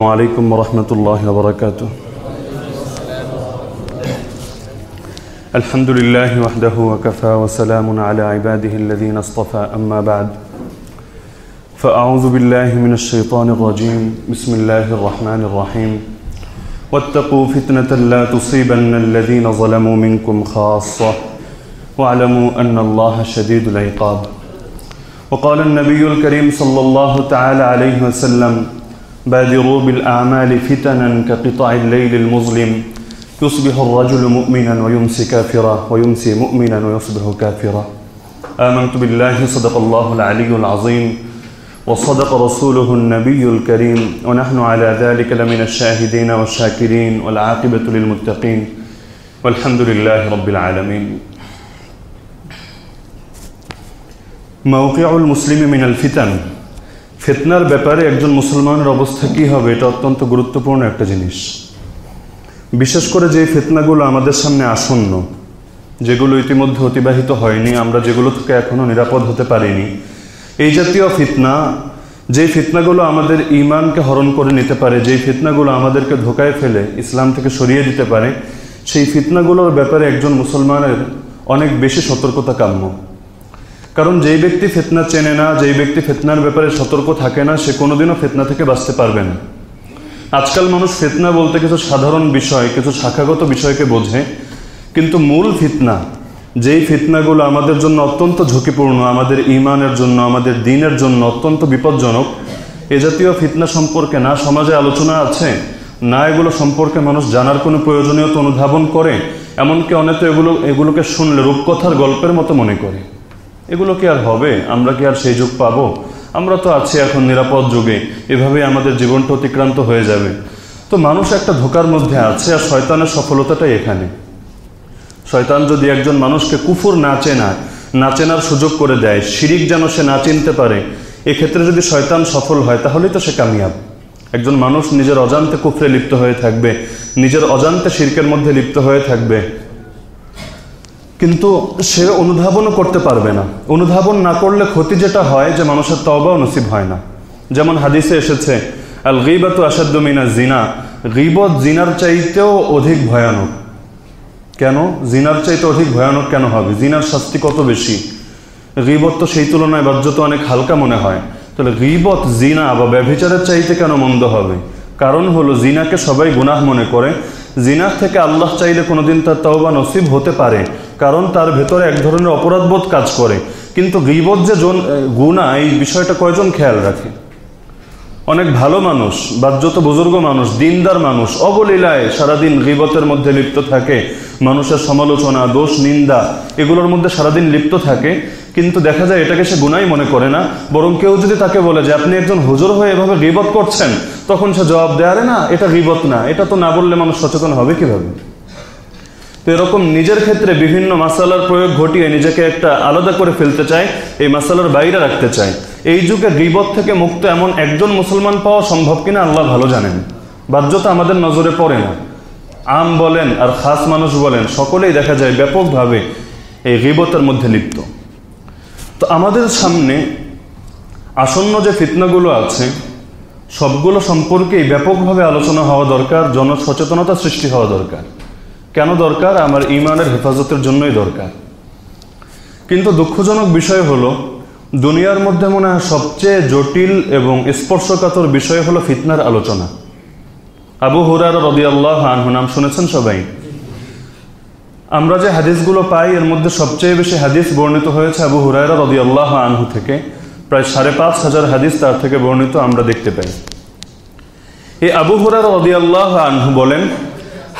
السلام عليكم ورحمة الله وبركاته. الحمد لله وحده وكفى وسلام على عباده الذين اصطفى. أما بعد فأعوذ بالله من الشيطان الرجيم. بسم الله الرحمن الرحيم. واتقوا فتنة لا تصيبن الذين ظلموا منكم خاصة. واعلموا أن الله شديد العقاب. وقال النبي الكريم صلى الله تعالى عليه وسلم بادروا بالأعمال فتنا كقطع الليل المظلم. يصبح الرجل مؤمنا ويمسي كافرا ويمسي مؤمنا ويصبح كافرا. آمنت بالله صدق الله العلي العظيم وصدق رسوله النبي الكريم. ونحن على ذلك لمن الشاهدين والشاكرين والعاقبة للمتقين. والحمد لله رب العالمين. موقع المسلم من الفتن. ফিতনার ব্যাপারে একজন মুসলমানের অবস্থা কি হবে, এটা অত্যন্ত গুরুত্বপূর্ণ একটা জিনিস। বিশেষ করে যে ফেতনাগুলো আমাদের সামনে আসন্ন, যেগুলো ইতিমধ্যে অতিবাহিত হয়নি, আমরা যেগুলো থেকে এখনও নিরাপদ হতে পারিনি, এই জাতীয় ফিতনা, যে ফিতনাগুলো আমাদের ইমানকে হরণ করে নিতে পারে যেই ফিতনাগুলো আমাদেরকে ধোকায় ফেলে ইসলাম থেকে সরিয়ে দিতে পারে, সেই ফিতনাগুলোর ব্যাপারে একজন মুসলমানের অনেক বেশি সতর্কতা কাম্য। কারণ যেই ব্যক্তি ফেতনা চেনে না, যেই ব্যক্তি ফেতনার ব্যাপারে সতর্ক থাকে না, সে কোনোদিনও ফেতনা থেকে বাঁচতে পারবে না। আজকাল মানুষ ফেতনা বলতে কিছু সাধারণ বিষয়, কিছু শাখাগত বিষয়কে বোঝে, কিন্তু মূল ফিতনা, যেই ফিতনাগুলো আমাদের জন্য অত্যন্ত ঝুঁকিপূর্ণ, আমাদের ইমানের জন্য, আমাদের দিনের জন্য অত্যন্ত বিপজ্জনক, এ জাতীয় ফিতনা সম্পর্কে না সমাজে আলোচনা আছে, না এগুলো সম্পর্কে মানুষ জানার কোনো প্রয়োজনীয়তা অনুধাবন করে, এমনকি অনেকে এগুলো, এগুলোকে শুনলে রূপকথার গল্পের মতো মনে করে। এগুলো কি আর হবে? আমরা কি আর সেই যুগ পাবো? আমরা তো আছি এখন নিরাপদ যুগে। এভাবে আমাদের জীবনটা অতিক্রান্ত হয়ে যাবে। তো মানুষ একটা ধোকার মধ্যে আছে আর শয়তানের সফলতাটাই এখানে। শয়তান যদি একজন মানুষকে কুফুর না চেনা না চেনার সুযোগ করে দেয়, শিরিক যেন সে না চিনতে পারে, এক্ষেত্রে যদি শয়তান সফল হয়, তাহলেই তো সে কামিয়াব। একজন মানুষ নিজের অজান্তে কুফরে লিপ্ত হয়ে থাকবে, নিজের অজান্তে শির্কের মধ্যে লিপ্ত হয়ে থাকবে। কিন্তু সে অনুধাবনও করতে পারবে না। অনুধাবন না করলে ক্ষতি যেটা হয় যে মানুষের তবাও নসিব হয় না। যেমন হাদিসে এসেছে আল গিবাত আসাদ্দমিনা জিনা গিবত জিনার চাইতেও অধিক ভয়ানক। কেন? জিনার চাইতে অধিক ভয়ানক কেন হবে? জিনার শাস্তি কত বেশি? গিবত তো সেই তুলনায় বাহ্যত অনেক হালকা মনে হয়। তাহলে গিবত, জিনা বা ব্যভিচারের চাইতে কেন মন্দ হবে? কারণ হলো, জিনাকে সবাই গুনাহ মনে করে জিনার থেকে আল্লাহ চাইলে কোনোদিন তার তওবা নসিব হতে পারে, কারণ তার ভেতরে এক ধরনের অপরাধবোধ কাজ করে। কিন্তু গিবত যে গুণা এই বিষয়টা কয়জন খেয়াল রাখে? অনেক ভালো মানুষ, বাহ্যত বুজুর্গ মানুষ, দিনদার মানুষ, অবলীলায় সারাদিন গিবতের মধ্যে লিপ্ত থাকে, মানুষের সমালোচনা, দোষ, নিন্দা, এগুলোর মধ্যে সারাদিন লিপ্ত থাকে, কিন্তু দেখা যায় এটাকে সে গুনাই মনে করে না, বরং কেউ যদি তাকে বলে যে, আপনি একজন হুজুর হয়ে এভাবে গিবত করছেন? তখন সে জবাব দেয়, আরে না, এটা গিবত না, এটা তো না বললে মানুষ সচেতন হবে কীভাবে? তো এরকম নিজের ক্ষেত্রে বিভিন্ন মাসালার প্রয়োগ ঘটিয়ে নিজেকে একটা আলাদা করে ফেলতে চায়, এই মাসালার বাইরে রাখতে চায়। এই যুগে গিবত থেকে মুক্ত এমন একজন মুসলমান পাওয়া সম্ভব কিনা আল্লাহ ভালো জানেন। বাহ্যতা আমাদের নজরে পড়ে না। আম বলেন আর খাস মানুষ বলেন, সকলেই দেখা যায় ব্যাপকভাবে এই গিবতের মধ্যে লিপ্ত। তো আমাদের সামনে আসন্ন যে ফিতনাগুলো আছে, সবগুলো সম্পর্কেই ব্যাপকভাবে আলোচনা হওয়া দরকার, জনসচেতনতা সৃষ্টি হওয়া দরকার। কেন দরকার? আমার ইমানের হেফাজতের জন্যই দরকার। কিন্তু দুঃখজনক বিষয় হলো দুনিয়ার মধ্যে মনে হয় সবচেয়ে জটিল এবং স্পর্শকাতর বিষয় হলো ফিতনার আলোচনা। আবু হুরার রবি আল্লাহ আনহু নাম শুনেছেন সবাই। আমরা যে হাদিসগুলো পাই, এর মধ্যে সবচেয়ে বেশি হাদিস বর্ণিত হয়েছে আবু হুরায়রা রবি আল্লাহ আনহু থেকে। প্রায় সাড়ে পাঁচ হাজার হাদিস তার থেকে বর্ণিত আমরা দেখতে পাই। এই আবু হুরার রবি আল্লাহ আনহু বলেন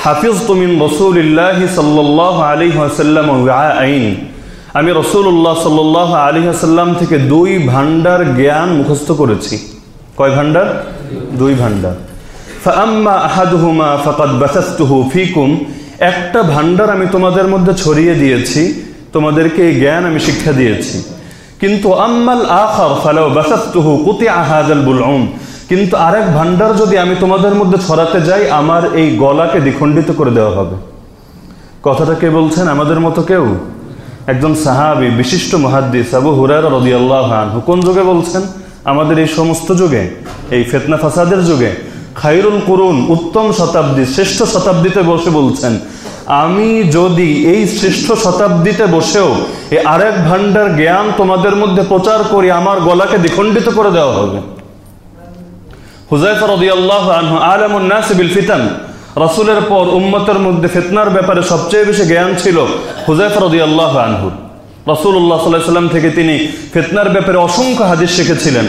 হাফিজ তুমিন রসুল্লাহ সাল্লাহ আলী হাসাল্লাম আইন। আমি রসুল্লাহ সাল্লাহ আলী হাসাল্লাম থেকে দুই ভান্ডার জ্ঞান মুখস্থ করেছি। কয় ভান্ডার দুই ভান্ডার ফিকুম, একটা ভান্ডার আমি তোমাদের মধ্যে ছড়িয়ে দিয়েছি, তোমাদেরকে এই জ্ঞান আমি শিক্ষা দিয়েছি। কিন্তু কিন্তু আরেক ভান্ডার যদি আমি তোমাদের মধ্যে ছড়াতে যাই, আমার এই গলাকে দ্বিখণ্ডিত করে দেওয়া হবে। কথাটা কে বলছেন? আমাদের মতো কেউ? একজন সাহাবি, বিশিষ্ট মহাদ্দিস আবু হুরার রদি আল্লাহ কোন যুগে বলছেন? আমাদের এই সমস্ত যুগে, এই ফেতনা ফাসাদের যুগে খাইরুল করুন উত্তম শতাব্দী, শ্রেষ্ঠ শতাব্দীতে বসে বলছেন, আমি যদি এই শ্রেষ্ঠ শতাব্দীতে বসেও এই আরেক ভান্ডার জ্ঞান তোমাদের মধ্যে প্রচার করি, আমার গলাকে দ্বিখণ্ডিত করে দেওয়া হবে। হুজাইফা রাদিয়াল্লাহু আনহু, আলামুন নাস ফিতান। রাসূলের পর উম্মতের মধ্যে ফিতনার ব্যাপারে সবচেয়ে বেশি জ্ঞান ছিল হুজাইফা রাদিয়াল্লাহু আনহু। রাসূলুল্লাহ সাল্লাল্লাহু আলাইহি সাল্লাম থেকে তিনি ফেতনার ব্যাপারে অসংখ্য হাদিস শিখেছিলেন।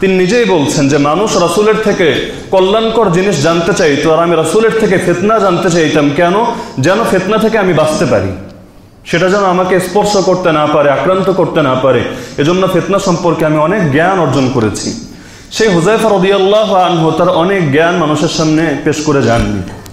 তিনি নিজেই বলছেন যে, মানুষ রাসূলের থেকে কল্যাণকর জিনিস জানতে চাইতো আর আমি রাসূলের থেকে ফেতনা জানতে চাইতাম কেন? যেন ফেতনা থেকে আমি বাঁচতে পারি। সেটা যেন আমাকে স্পর্শ করতে না পারে, আক্রান্ত করতে না পারে। এজন্য ফেতনা সম্পর্কে আমি অনেক জ্ঞান অর্জন করেছি। সেই হুজাইফা রদিয়াল্লাহ আনহু তার অনেক জ্ঞান মানুষের সামনে পেশ করে যাননি।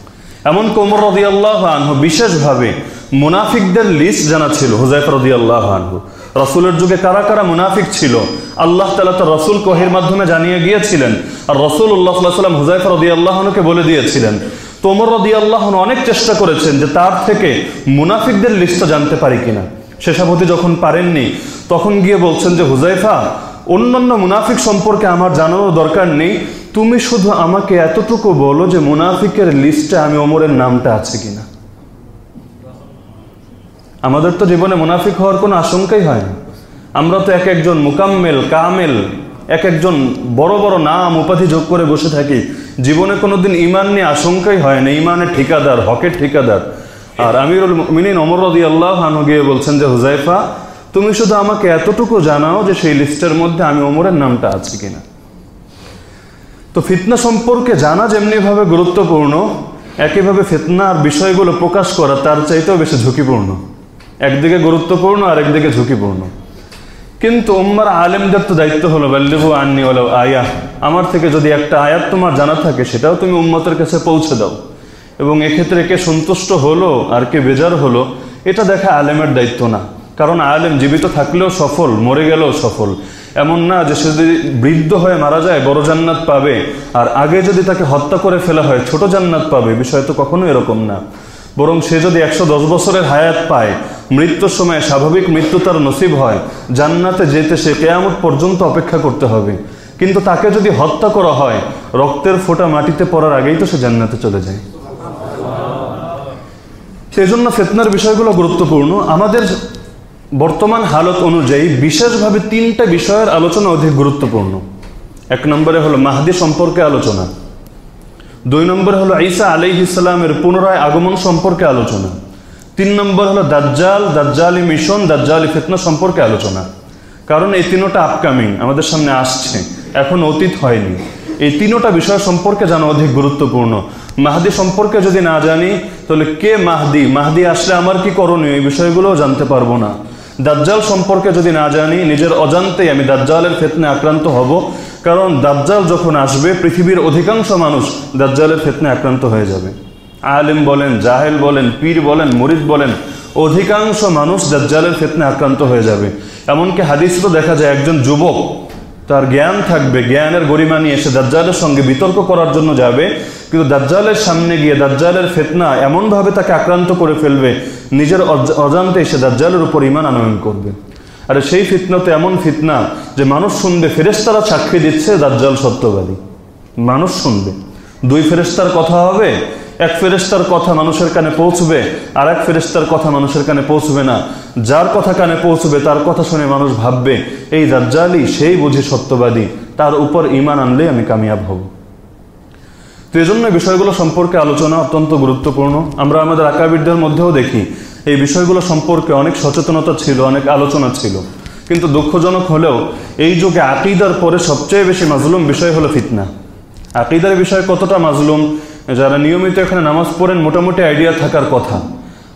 এমন কোমর রদিয়াল্লাহ আনহু বিশেষভাবে মুনাফিকদের লিস্ট জানা ছিল হুজাইফা রদিয়াল্লাহ আনহু। রসুলের যুগে কারা কারা মুনাফিক ছিল? আল্লাহ তালা তার রসুল কহির মাধ্যমে জানিয়ে গিয়েছিলেন। আর রসুল উল্লাহ সাল্লাম হুজাইফা রদিয়াল্লাহনুকে বলে দিয়েছিলেন তোমর রদিয়াল্লাহ অনেক চেষ্টা করেছেন যে তার থেকে মুনাফিকদের লিস্টটা জানতে পারি কিনা। শেষাবতী যখন পারেননি, তখন গিয়ে বলছেন যে হুজাইফা অন্যান্য মুনাফিক সম্পর্কে আমার জানানোর দরকার নেই। তুমি শুধু আমাকে এতটুকু বলো যে মুনাফিকের লিস্টে আমি ওমরের নামটা আছে কিনা। আমাদের তো জীবনে মুনাফিক হওয়ার কোনো আশঙ্কাই হয় না। আমরা তো এক একজন মুকাম্মেল, কামেল, এক একজন বড় বড় নাম উপাধি যোগ করে বসে থাকি। জীবনে কোনোদিন ইমান নিয়ে আশঙ্কাই হয় না, ইমানের ঠিকাদার, হকের ঠিকাদার। আর আমিরুল মিনিন অমর রদি আল্লাহ হানু গিয়ে বলছেন যে হুজাইফা তুমি শুধু আমাকে এতটুকু জানাও যে সেই লিস্টের মধ্যে আমি ওমরের নামটা আছে কিনা। তো ফিতনা সম্পর্কে জানা যেমনিভাবে গুরুত্বপূর্ণ, একইভাবে ফিতনার বিষয়গুলো প্রকাশ করা তার চাইতেও বেশি ঝুঁকিপূর্ণ। একদিকে গুরুত্বপূর্ণ আর একদিকে ঝুঁকিপূর্ণ। কিন্তু উম্মার আলেমদের তো দায়িত্ব হলো বাল্লিবু আননি হলো আয়া আমার থেকে যদি একটা আয়াত তোমার জানা থাকে, সেটাও তুমি উম্মতের কাছে পৌঁছে দাও। এবং এক্ষেত্রে কে সন্তুষ্ট হলো আর কে বেজার হলো, এটা দেখা আলেমের দায়িত্ব না। কারণ আলেম জীবিত থাকলেও সফল, মরে গেলেও সফল। এমন না যে সে যদি বৃদ্ধ হয়ে মারা যায়, বড় জান্নাত পাবে, আর আগে যদি তাকে হত্যা করে ফেলা হয়, ছোট জান্নাত পাবে। বিষয় তো কখনো এরকম না। বরং সে যদি একশো দশ বছরের হায়াত পায়, মৃত্যুর সময় স্বাভাবিক মৃত্যু তার নসিব হয়, জান্নাতে যেতে সে কেয়ামত পর্যন্ত অপেক্ষা করতে হবে। কিন্তু তাকে যদি হত্যা করা হয়, রক্তের ফোঁটা মাটিতে পড়ার আগেই তো সে জান্নাতে চলে যায়। সেই জন্য ফেতনার বিষয়গুলো গুরুত্বপূর্ণ। আমাদের বর্তমান হালত অনুযায়ী বিশেষভাবে তিনটা বিষয়ের আলোচনা অধিক গুরুত্বপূর্ণ। এক নম্বরে হলো মাহাদি সম্পর্কে আলোচনা। দুই নম্বর হলো ঈসা আলাই ইসলামের পুনরায় আগমন সম্পর্কে আলোচনা। তিন নম্বর হলো দাজ্জাল, দাজ্জালি মিশন, দাজ্জালি ফিতনা সম্পর্কে আলোচনা। কারণ এই তিনোটা আপকামিং আমাদের সামনে আসছে, এখন অতীত হয়নি। এই তিনোটা বিষয় সম্পর্কে জানা অধিক গুরুত্বপূর্ণ। মাহাদি সম্পর্কে যদি না জানি, তাহলে কে মাহদি? মাহদি আসলে আমার কি করণীয়? এই বিষয়গুলোও জানতে পারব না। দাজ্জাল সম্পর্কে যদি না জানি, নিজের অজান্তেই আমি দাজ্জালের ফেতনে আক্রান্ত হব। কারণ দাজ্জাল যখন আসবে, পৃথিবীর অধিকাংশ মানুষ দাজ্জালের ফেতনে আক্রান্ত হয়ে যাবে। আলেম বলেন, জাহেল বলেন, পীর বলেন, মরিদ বলেন, অধিকাংশ মানুষ দাজ্জালের ফেতনে আক্রান্ত হয়ে যাবে। এমনকি হাদিস তো দেখা যায়, একজন যুবক, তার জ্ঞান থাকবে, জ্ঞানের গরিমা নিয়ে এসে দাজ্জালের সঙ্গে বিতর্ক করার জন্য যাবে। কিন্তু দাজ্জালের সামনে গিয়ে দাজ্জালের ফেতনা এমনভাবে তাকে আক্রান্ত করে ফেলবে নিজের অজান্তে এসে দাজ্জালের উপর ইমান আনয়ন করবে। আর সেই ফিতনা তো এমন ফিতনা যে মানুষ শুনবে ফেরেস্তারা সাক্ষী দিচ্ছে দাজ্জাল সত্যবাদী। মানুষ শুনবে। দুই ফেরেস্তার কথা হবে, এক ফেরেস্তার কথা মানুষের কানে পৌঁছবে, আর এক ফেরেস্তার কথা মানুষের কানে পৌঁছবে না। যার কথা কানে পৌঁছবে, তার কথা শুনে মানুষ ভাববে, এই দাজ্জালই সেই বুঝি সত্যবাদী, তার উপর ইমান আনলেই আমি কামিয়াব হব। তো এই জন্য বিষয়গুলো সম্পর্কে আলোচনা অত্যন্ত গুরুত্বপূর্ণ। আমরা আমাদের আঁকাবিদদের মধ্যেও দেখি, এই বিষয়গুলো সম্পর্কে অনেক সচেতনতা ছিল, অনেক আলোচনা ছিল। কিন্তু দুঃখজনক হলেও এই যুগে আকিদার পরে সবচেয়ে বেশি মাজলুম বিষয় হলো ফিতনা। আকিদার বিষয় কতটা মাজলুম, যারা নিয়মিত এখানে নামাজ পড়েন মোটামুটি আইডিয়া থাকার কথা।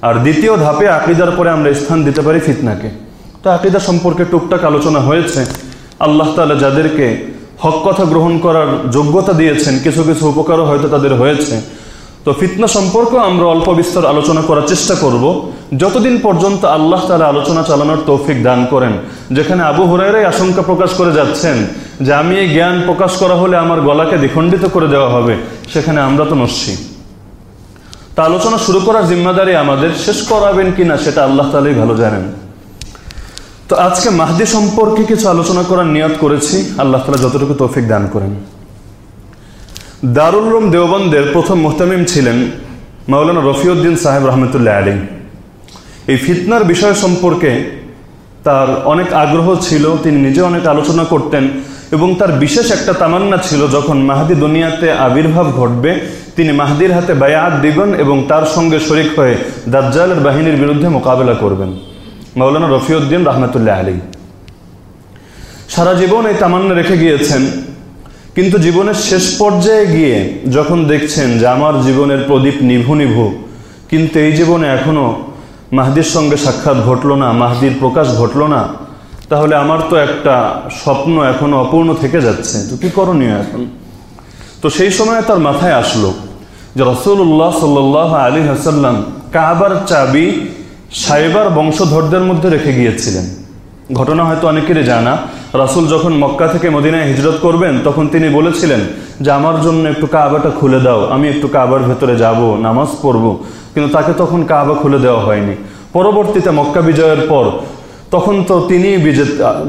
আর দ্বিতীয় ধাপে আকিদার পরে আমরা স্থান দিতে পারি ফিতনাকে। তো আকিদা সম্পর্কে টুকটাক আলোচনা হয়েছে। আল্লাহ তালা যাদেরকে হক কথা গ্রহণ করার যোগ্যতা দিয়েছেন, কিছু কিছু উপকারও হয়তো তাদের হয়েছে। তো ফিতনা সম্পর্কেও আমরা অল্প বিস্তর আলোচনা করার চেষ্টা করব। যতদিন পর্যন্ত আল্লাহ তালা আলোচনা চালানোর তৌফিক দান করেন, যেখানে আবু হরাইরাই আশঙ্কা প্রকাশ করে যাচ্ছেন যে আমি এই জ্ঞান প্রকাশ করা হলে আমার গলাকে দ্বিখণ্ডিত করে দেওয়া হবে, সেখানে আমরা তো নস্যি তা আলোচনা শুরু করার জিম্মাদারি আমাদের, শেষ করাবেন কিনা সেটা আল্লাহ তালাই ভালো জানেন। তো আজকে মাহদি সম্পর্কে কিছু আলোচনা করার নিয়ত করেছি। আল্লাহ তালা যতটুকু তৌফিক দান করেন। দারুল রুম দেওবন্দের প্রথম মোহতামিম ছিলেন মাওলানা রফিউদ্দিন সাহেব রহমতুল্লাহ আলী এই ফিতনার বিষয় সম্পর্কে তার অনেক আগ্রহ ছিল, তিনি নিজে অনেক আলোচনা করতেন এবং তার বিশেষ একটা তামান্না ছিল, যখন মাহাদি দুনিয়াতে আবির্ভাব ঘটবে, তিনি মাহাদির হাতে বায়াত দিবেন এবং তার সঙ্গে শরিক হয়ে দাজ্জালের বাহিনীর বিরুদ্ধে মোকাবেলা করবেন। মাওলানা রফিউদ্দিন রহমতুল্লাহ আলী সারা জীবন এই তামান্না রেখে গিয়েছেন, কিন্তু জীবনের শেষ পর্যায়ে গিয়ে যখন দেখছেন যে আমার জীবনের প্রদীপ নিভু নিভু, কিন্তু এই জীবনে এখনও মাহদির সঙ্গে সাক্ষাৎ ঘটলো না, মাহদির প্রকাশ ঘটলো না, তাহলে আমার তো একটা স্বপ্ন এখনও অপূর্ণ থেকে যাচ্ছে। তো কি করণীয় এখন? তো সেই সময় তার মাথায় আসলো যে রসুল্লাহ সাল্লাহ আলী হাসাল্লাম কাবার চাবি সাইবার বংশধরদের মধ্যে রেখে গিয়েছিলেন। ঘটনা হয়তো অনেকেরই জানা। রাসুল যখন মক্কা থেকে মদিনায় হিজরত করবেন, তখন তিনি বলেছিলেন যে, আমার জন্য একটু কাবাটা খুলে দাও, আমি একটু কাবার ভেতরে যাব, নামাজ পড়ব। কিন্তু তাকে তখন কাবা খুলে দেওয়া হয়নি। পরবর্তীতে মক্কা বিজয়ের পর, তখন তো তিনি বিজে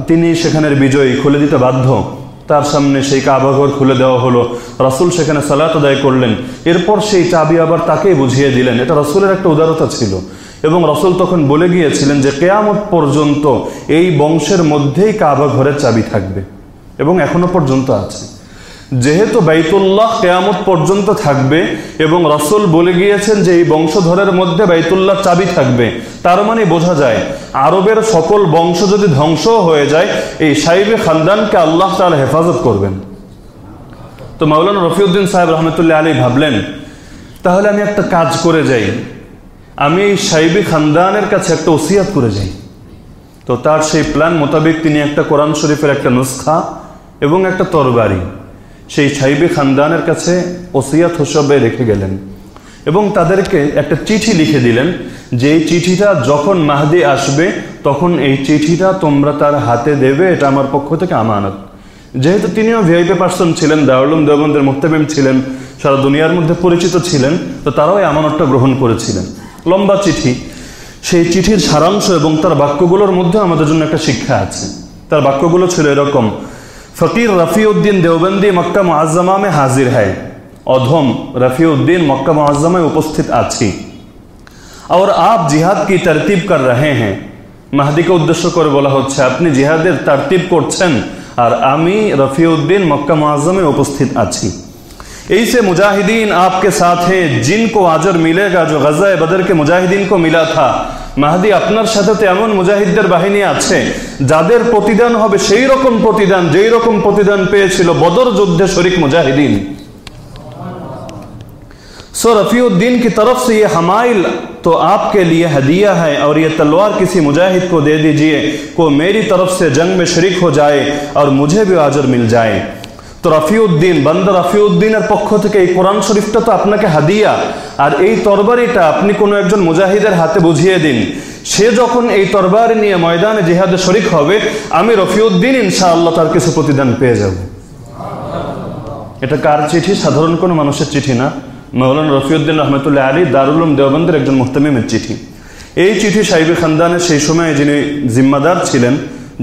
তিনি সেখানের বিজয়ী খুলে দিতে বাধ্য। তার সামনে সেই কাবাঘর খুলে দেওয়া হলো। রাসুল সেখানে সালাত আদায় করলেন। এরপর সেই চাবি আবার তাকেই বুঝিয়ে দিলেন। এটা রাসুলের একটা উদারতা ছিল। এবং রসুল তখন বলে গিয়েছিলেন যে কেয়ামত পর্যন্ত এই বংশের মধ্যেই কাবা ঘরের চাবি থাকবে এবং এখনও পর্যন্ত আছে। যেহেতু বাইতুল্লাহ কেয়ামত পর্যন্ত থাকবে এবং রসুল বলে গিয়েছেন যে এই বংশধরের মধ্যে বাইতুল্লাহ চাবি থাকবে, তার মানে বোঝা যায় আরবের সকল বংশ যদি ধ্বংস হয়ে যায়, এই সাইবে খানদানকে আল্লাহ তাহলে হেফাজত করবেন। তো মাওলানা রফিউদ্দিন সাহেব রহমতুল্লাহ আলী ভাবলেন, তাহলে আমি একটা কাজ করে যাই। আমি এই সাইবি খানদানের কাছে একটা ওসিয়াত করে যাই। তো তার সেই প্ল্যান মোতাবেক তিনি একটা কোরআন শরীফের একটা নুসখা এবং একটা তরবারি সেই সাইবি খানদানের কাছে ওসিয়াত হিসেবে রেখে গেলেন এবং তাদেরকে একটা চিঠি লিখে দিলেন যে এই চিঠিটা যখন মাহাদি আসবে, তখন এই চিঠিটা তোমরা তার হাতে দেবে, এটা আমার পক্ষ থেকে আমানত। যেহেতু তিনিও ভিআইপি পার্সন ছিলেন, দারুলুম দেবন্দের মুক্তাবিম ছিলেন, সারা দুনিয়ার মধ্যে পরিচিত ছিলেন, তো তারাও এই আমানতটা গ্রহণ করেছিলেন। লম্বা চিঠি। সেই চিঠির সারাংশ এবং তার বাক্যগুলোর মধ্যে আমাদের জন্য একটা শিক্ষা আছে। তার বাক্যগুলো ছিল এরকম, ফকির রফিউদ্দিন দেওবন্দি মক্কা মোয়াজ্জামে হাজির হয় অধম রফিউদ্দিন মক্কা মোয়াজ্জামায় উপস্থিত আছি। আর আপ জিহাদ কি তরতিব কর রহে হ্যাঁ। মাহাদিকে উদ্দেশ্য করে বলা হচ্ছে, আপনি জিহাদের তারতিব করছেন, আর আমি রফিউদ্দিন মক্কা মোয়াজ্জামে উপস্থিত আছি। ऐसे मुजाहिदीन आपके साथ हैं जिनको आजर मिलेगा जो गजा बदर के मुजाहिदीन को मिला था মাহাদি আপনার সাথে তো এমন মুজাহিদদের বাহিনী আছে যাদের প্রতিদান হবে সেই রকম প্রতিদান যেই রকম প্রতিদান পেয়েছিল বদর যুদ্ধে শরিক মুজাহিদিন सो रफ़ीउद्दीन की तरफ से ये हमाइल तो आपके लिए हदिया है और ये तलवार किसी मुजाहिद को दे दीजिए को मेरी तरफ से जंग में शरीक हो जाए और मुझे भी आजर मिल जाए তো রফিউদ্দিন, বান্দা রফিউদ্দিনের পক্ষ থেকে এই কোরআন শরীফটা তো আপনাকে হাদিয়া। আর এই তরবারিটা আপনি কোনো একজন মুজাহিদের হাতে বুঝিয়ে দিন। সে যখন এই তরবারি নিয়ে ময়দানে জিহাদে শরিক হবে, আমি রফিউদ্দিন ইনশাআল্লাহ তার কিছু প্রতিদান পেয়ে যাব। এটা কার চিঠি? সাধারণ কোনো মানুষের চিঠি না। মৌলানা রফিউদ্দিন রহমতুল্লাহ আলী দারুলুম দেওবন্দের একজন মুহতামিমের চিঠি। এই চিঠি সাইবি খানদানের সেই সময় যিনি জিম্মাদার ছিলেন,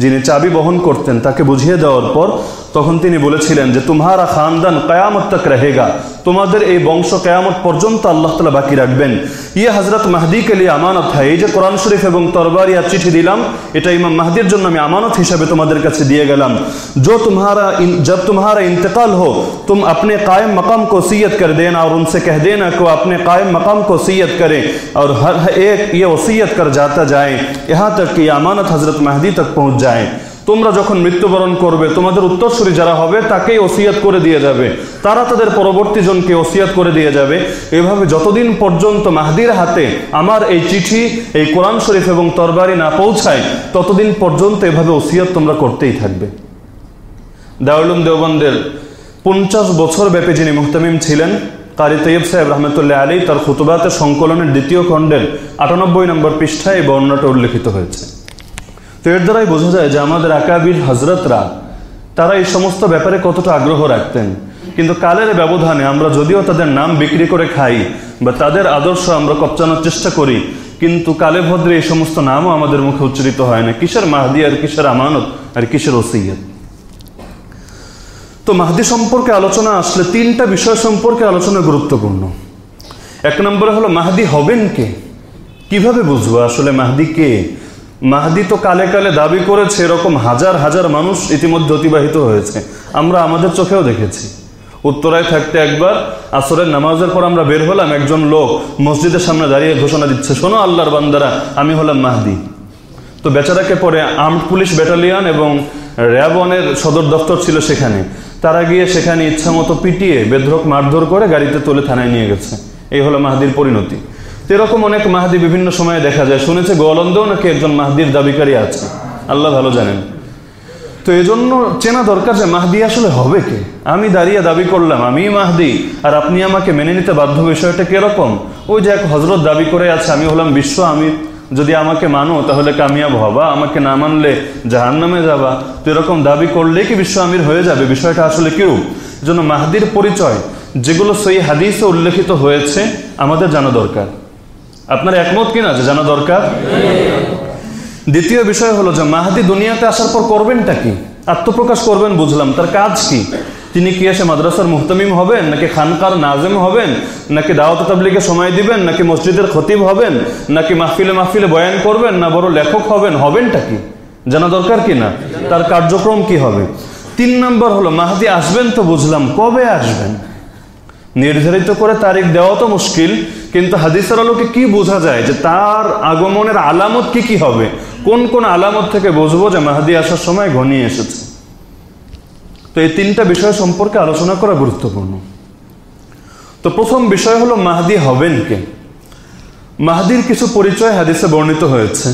যিনি চাবি বহন করতেন, তাকে বুঝিয়ে দেওয়ার পর তখন তিনি বলেছিলেন যে তোমারা খানদান কয়ামত তক রহেগা তোমাদের এই বংশ কেয়ামত পর্যন্ত আল্লাহ তালা বাকি রাখবেন ইয়ে হজরত মাহদি কে লিয়ে আমানত হয় এই যে কোরআন শরীফ এবং তরবার ইয়া চিঠি দিলাম এটা ইমাম মাহদির জন্য আমি আমানত হিসাবে তোমাদের কাছে দিয়ে গেলাম जो तुम्हारा जब तुम्हारा इंतकाल हो तुम अपने कायम मकाम को सीयत कर देना और उनसे कह देना कि अपने कायम मकाम को सीयत करें और हर एक ये वसीयत कर जाता जाए यहाँ तक कि अमानत हजरत महदी तक पहुँच जाए তোমরা যখন মৃত্যুবরণ করবে, তোমাদের উত্তরসূরি যারা হবে, তাকেই ওসিয়াত করে দিয়ে যাবে। তারা তাদের পরবর্তী জনকে ওসিয়াত করে দিয়ে যাবে। এভাবে যতদিন পর্যন্ত মাহদির হাতে আমার এই চিঠি, এই কোরআন শরীফ এবং তরবারি না পৌঁছায়, ততদিন পর্যন্ত এভাবে ওসিয়াত তোমরা করতেই থাকবে। দাউলুম দেওবন্দের পঞ্চাশ বছর ব্যাপী যিনি মুহতামিম ছিলেন কারি তৈয়ব সাহেব রহমতুল্লাহ আলী তার খুতুবাতের সংকলনের দ্বিতীয় খণ্ডের আটানব্বই নম্বর পৃষ্ঠায় এই বর্ণনাটা উল্লেখিত হয়েছে। তো এর দ্বারাই বোঝা যায় যে আমাদের আকাবির হজরতরা তারা এই সমস্ত ব্যাপারে কতটা আগ্রহ রাখতেন। কিন্তু কালের ব্যবধানে আমরা যদিও তাদের নাম বিক্রি করে খাই বা তাদের আদর্শ আমরা কপচানোর চেষ্টা করি, কিন্তু কালে ভদ্রে এই সমস্ত নামও আমাদের মুখে উচ্চারিত হয় না। কিসের মাহদি আর কিসের আমানত আর কিসের ওসিয়ত? তো মাহদি সম্পর্কে আলোচনা আসলে তিনটা বিষয় সম্পর্কে আলোচনা গুরুত্বপূর্ণ। এক নম্বরে হলো মাহদি হবেন কে? কীভাবে বুঝব আসলে মাহদি কে? মাহদি তো কালে কালে দাবি করেছে, এরকম হাজার হাজার মানুষ ইতিমধ্যে অতিবাহিত হয়েছে। আমরা আমাদের চোখেও দেখেছি। উত্তরায় থাকতে একবার আসরের নামাজের পর আমরা বের হলাম, একজন লোক মসজিদের সামনে দাঁড়িয়ে ঘোষণা দিচ্ছে, শোনো আল্লাহর বান্দারা, আমি হলাম মাহদি। তো বেচারাকে পরে আর্মড পুলিশ ব্যাটালিয়ন এবং র্যাবনের সদর দপ্তর ছিল সেখানে। তারা গিয়ে সেখানে ইচ্ছামতো পিটিয়ে বেধরক মারধর করে গাড়িতে তুলে থানায় নিয়ে গেছে। এই হলো মাহাদির পরিণতি। এরকম অনেক মাহাদি বিভিন্ন সময়ে দেখা যায়। শুনেছে গোয়ালন্দেও নাকি একজন মাহাদির দাবিকারী আছে। আল্লাহ ভালো জানেন। তো এই জন্য চেনা দরকার যে মাহদি আসলে হবে কে? আমি দাঁড়িয়ে দাবি করলাম আমি মাহদি, আর আপনি আমাকে মেনে নিতে বাধ্য বিষয়টা কীরকম? ওই যে এক হজরত দাবি করে আছে, আমি হলাম বিশ্ব আমি। যদি আমাকে মানো, তাহলে কামিয়াব হবা, আমাকে না মানলে জাহান নামে যাবা। তো এরকম দাবি করলে কি বিশ্ব আমির হয়ে যাবে? বিষয়টা আসলে কেউ জন্য মাহদির পরিচয়, যেগুলো সেই হাদিসে উল্লেখিত হয়েছে, আমাদের জানা দরকার। আপনার একমত কিনা যে জানা দরকার? দ্বিতীয় বিষয় হলো যে মাহাদি দুনিয়াতে আসার পর করবেনটা কি? আত্মপ্রকাশ করবেন, বুঝলাম। তার কাজ কি? তিনি কি এসে মাদ্রাসার মুহতামিম হবেন, নাকি খানকার নাজেম হবেন, নাকি দাওয়াত তাবলিকে সময় দিবেন, নাকি মসজিদের খতিব হবেন, নাকি মাহফিলে মাহফিলে বয়ান করবেন, না বড় লেখক হবেন, হবেনটা কি? জানা দরকার কি না? তার কার্যক্রম কি হবে? তিন নম্বর হলো, মাহাদি আসবেন তো বুঝলাম, কবে আসবেন? নির্ধারিত করে তারিখ দেওয়া তো মুশকিল, কিন্তু হাদিসের আলোকে কি বোঝা যায় যে তার আগমনের আলামত কি কি হবে? কোন কোন আলামত থেকে বুঝব যে মাহাদি আসার সময় ঘনিয়ে এসেছে? তো এই তিনটা বিষয় সম্পর্কে আলোচনা করা গুরুত্বপূর্ণ। তো প্রথম বিষয় হলো, মাহাদি হবেন কে? মাহাদির কিছু পরিচয় হাদিসে বর্ণিত হয়েছে।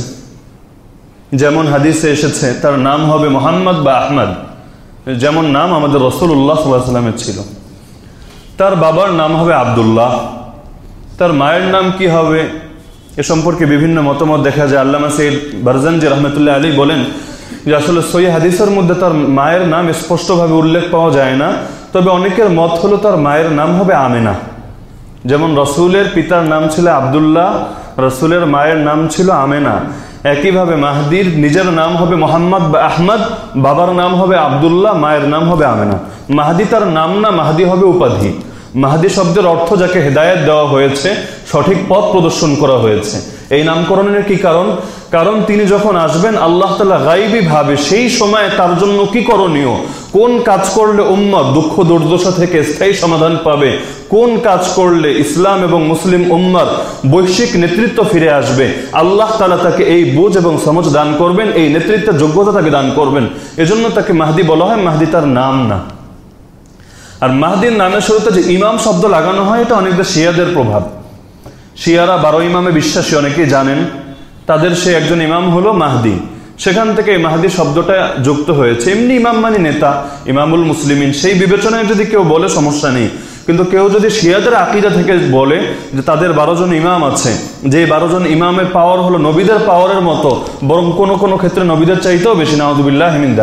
যেমন হাদিসে এসেছে, তার নাম হবে মোহাম্মদ বা আহমদ। যেমন নাম আমাদের রসুল্লাহ সাল্লামের ছিল। তার বাবার নাম হবে আবদুল্লাহ। তার মায়ের নাম কি হবে? এ সম্পর্কে বিভিন্ন মতামত দেখা যায়। আল্লামা সৈয়দ বারজানজি রহমতুল্লাহ আলী বলেন যে, আসলে সই হাদিসের মধ্যে তার মায়ের নাম স্পষ্টভাবে উল্লেখ পাওয়া যায় না। তবে অনেকের মত হলো তার মায়ের নাম হবে আমেনা। যেমন রসুলের পিতার নাম ছিল আবদুল্লাহ, রসুলের মায়ের নাম ছিল আমেনা। একইভাবে মাহদির নিজের নাম হবে মোহাম্মদ আহমদ, বাবার নাম হবে আবদুল্লাহ, মায়ের নাম হবে আমেনা। মাহাদি তার নাম না, মাহাদি হবে উপাধি। মাহাদি শব্দের অর্থ যাকে হেদায়ত দেওয়া হয়েছে, সঠিক পথ প্রদর্শন করা হয়েছে। এই নামকরণের কি কারণ? কারণ তিনি যখন আসবেন, আল্লাহ তালা গাইবি ভাবে সেই সময় তার জন্য কি করণীয়? কোন কাজ করলে উম্মত দুঃখ, দুর্দশা থেকে স্থায়ী সমাধান পাবে? কোন কাজ করলে ইসলাম এবং মুসলিম উম্মার বৈশ্বিক নেতৃত্ব ফিরে আসবে? আল্লাহ তালা তাকে এই বুঝ এবং সমঝ দান করবেন, এই নেতৃত্বের যোগ্যতা তাকে দান করবেন। এজন্য তাকে মাহদি বলা হয়, মাহদি তার নাম না। আর মাহদির নামের শুরুতে যে ইমাম শব্দ লাগানো হয়, এটা অনেকটা শিয়াদের প্রভাব। শিয়ারা বারো ইমামে বিশ্বাসী, অনেকেই জানেন। তাদের সে একজন ইমাম হলো মাহদি। সেখান থেকে মাহাদি শব্দটা যুক্ত হয়েছে। এমনি ইমাম মানে নেতা, ইমামুল মুসলিমিন। সেই বিবেচনায় যদি কেউ বলে, সমস্যা নেই। কিন্তু কেউ যদি শিয়াদের আকিদা থেকে বলে যে তাদের বারো জন ইমাম আছে, যে বারো জন ইমামের পাওয়ার হলো নবীদের পাওয়ারের মতো, বরং কোনো কোনো ক্ষেত্রে নবীদের চাইতেও বেশি নাহদুবিল্লাহ হেমিন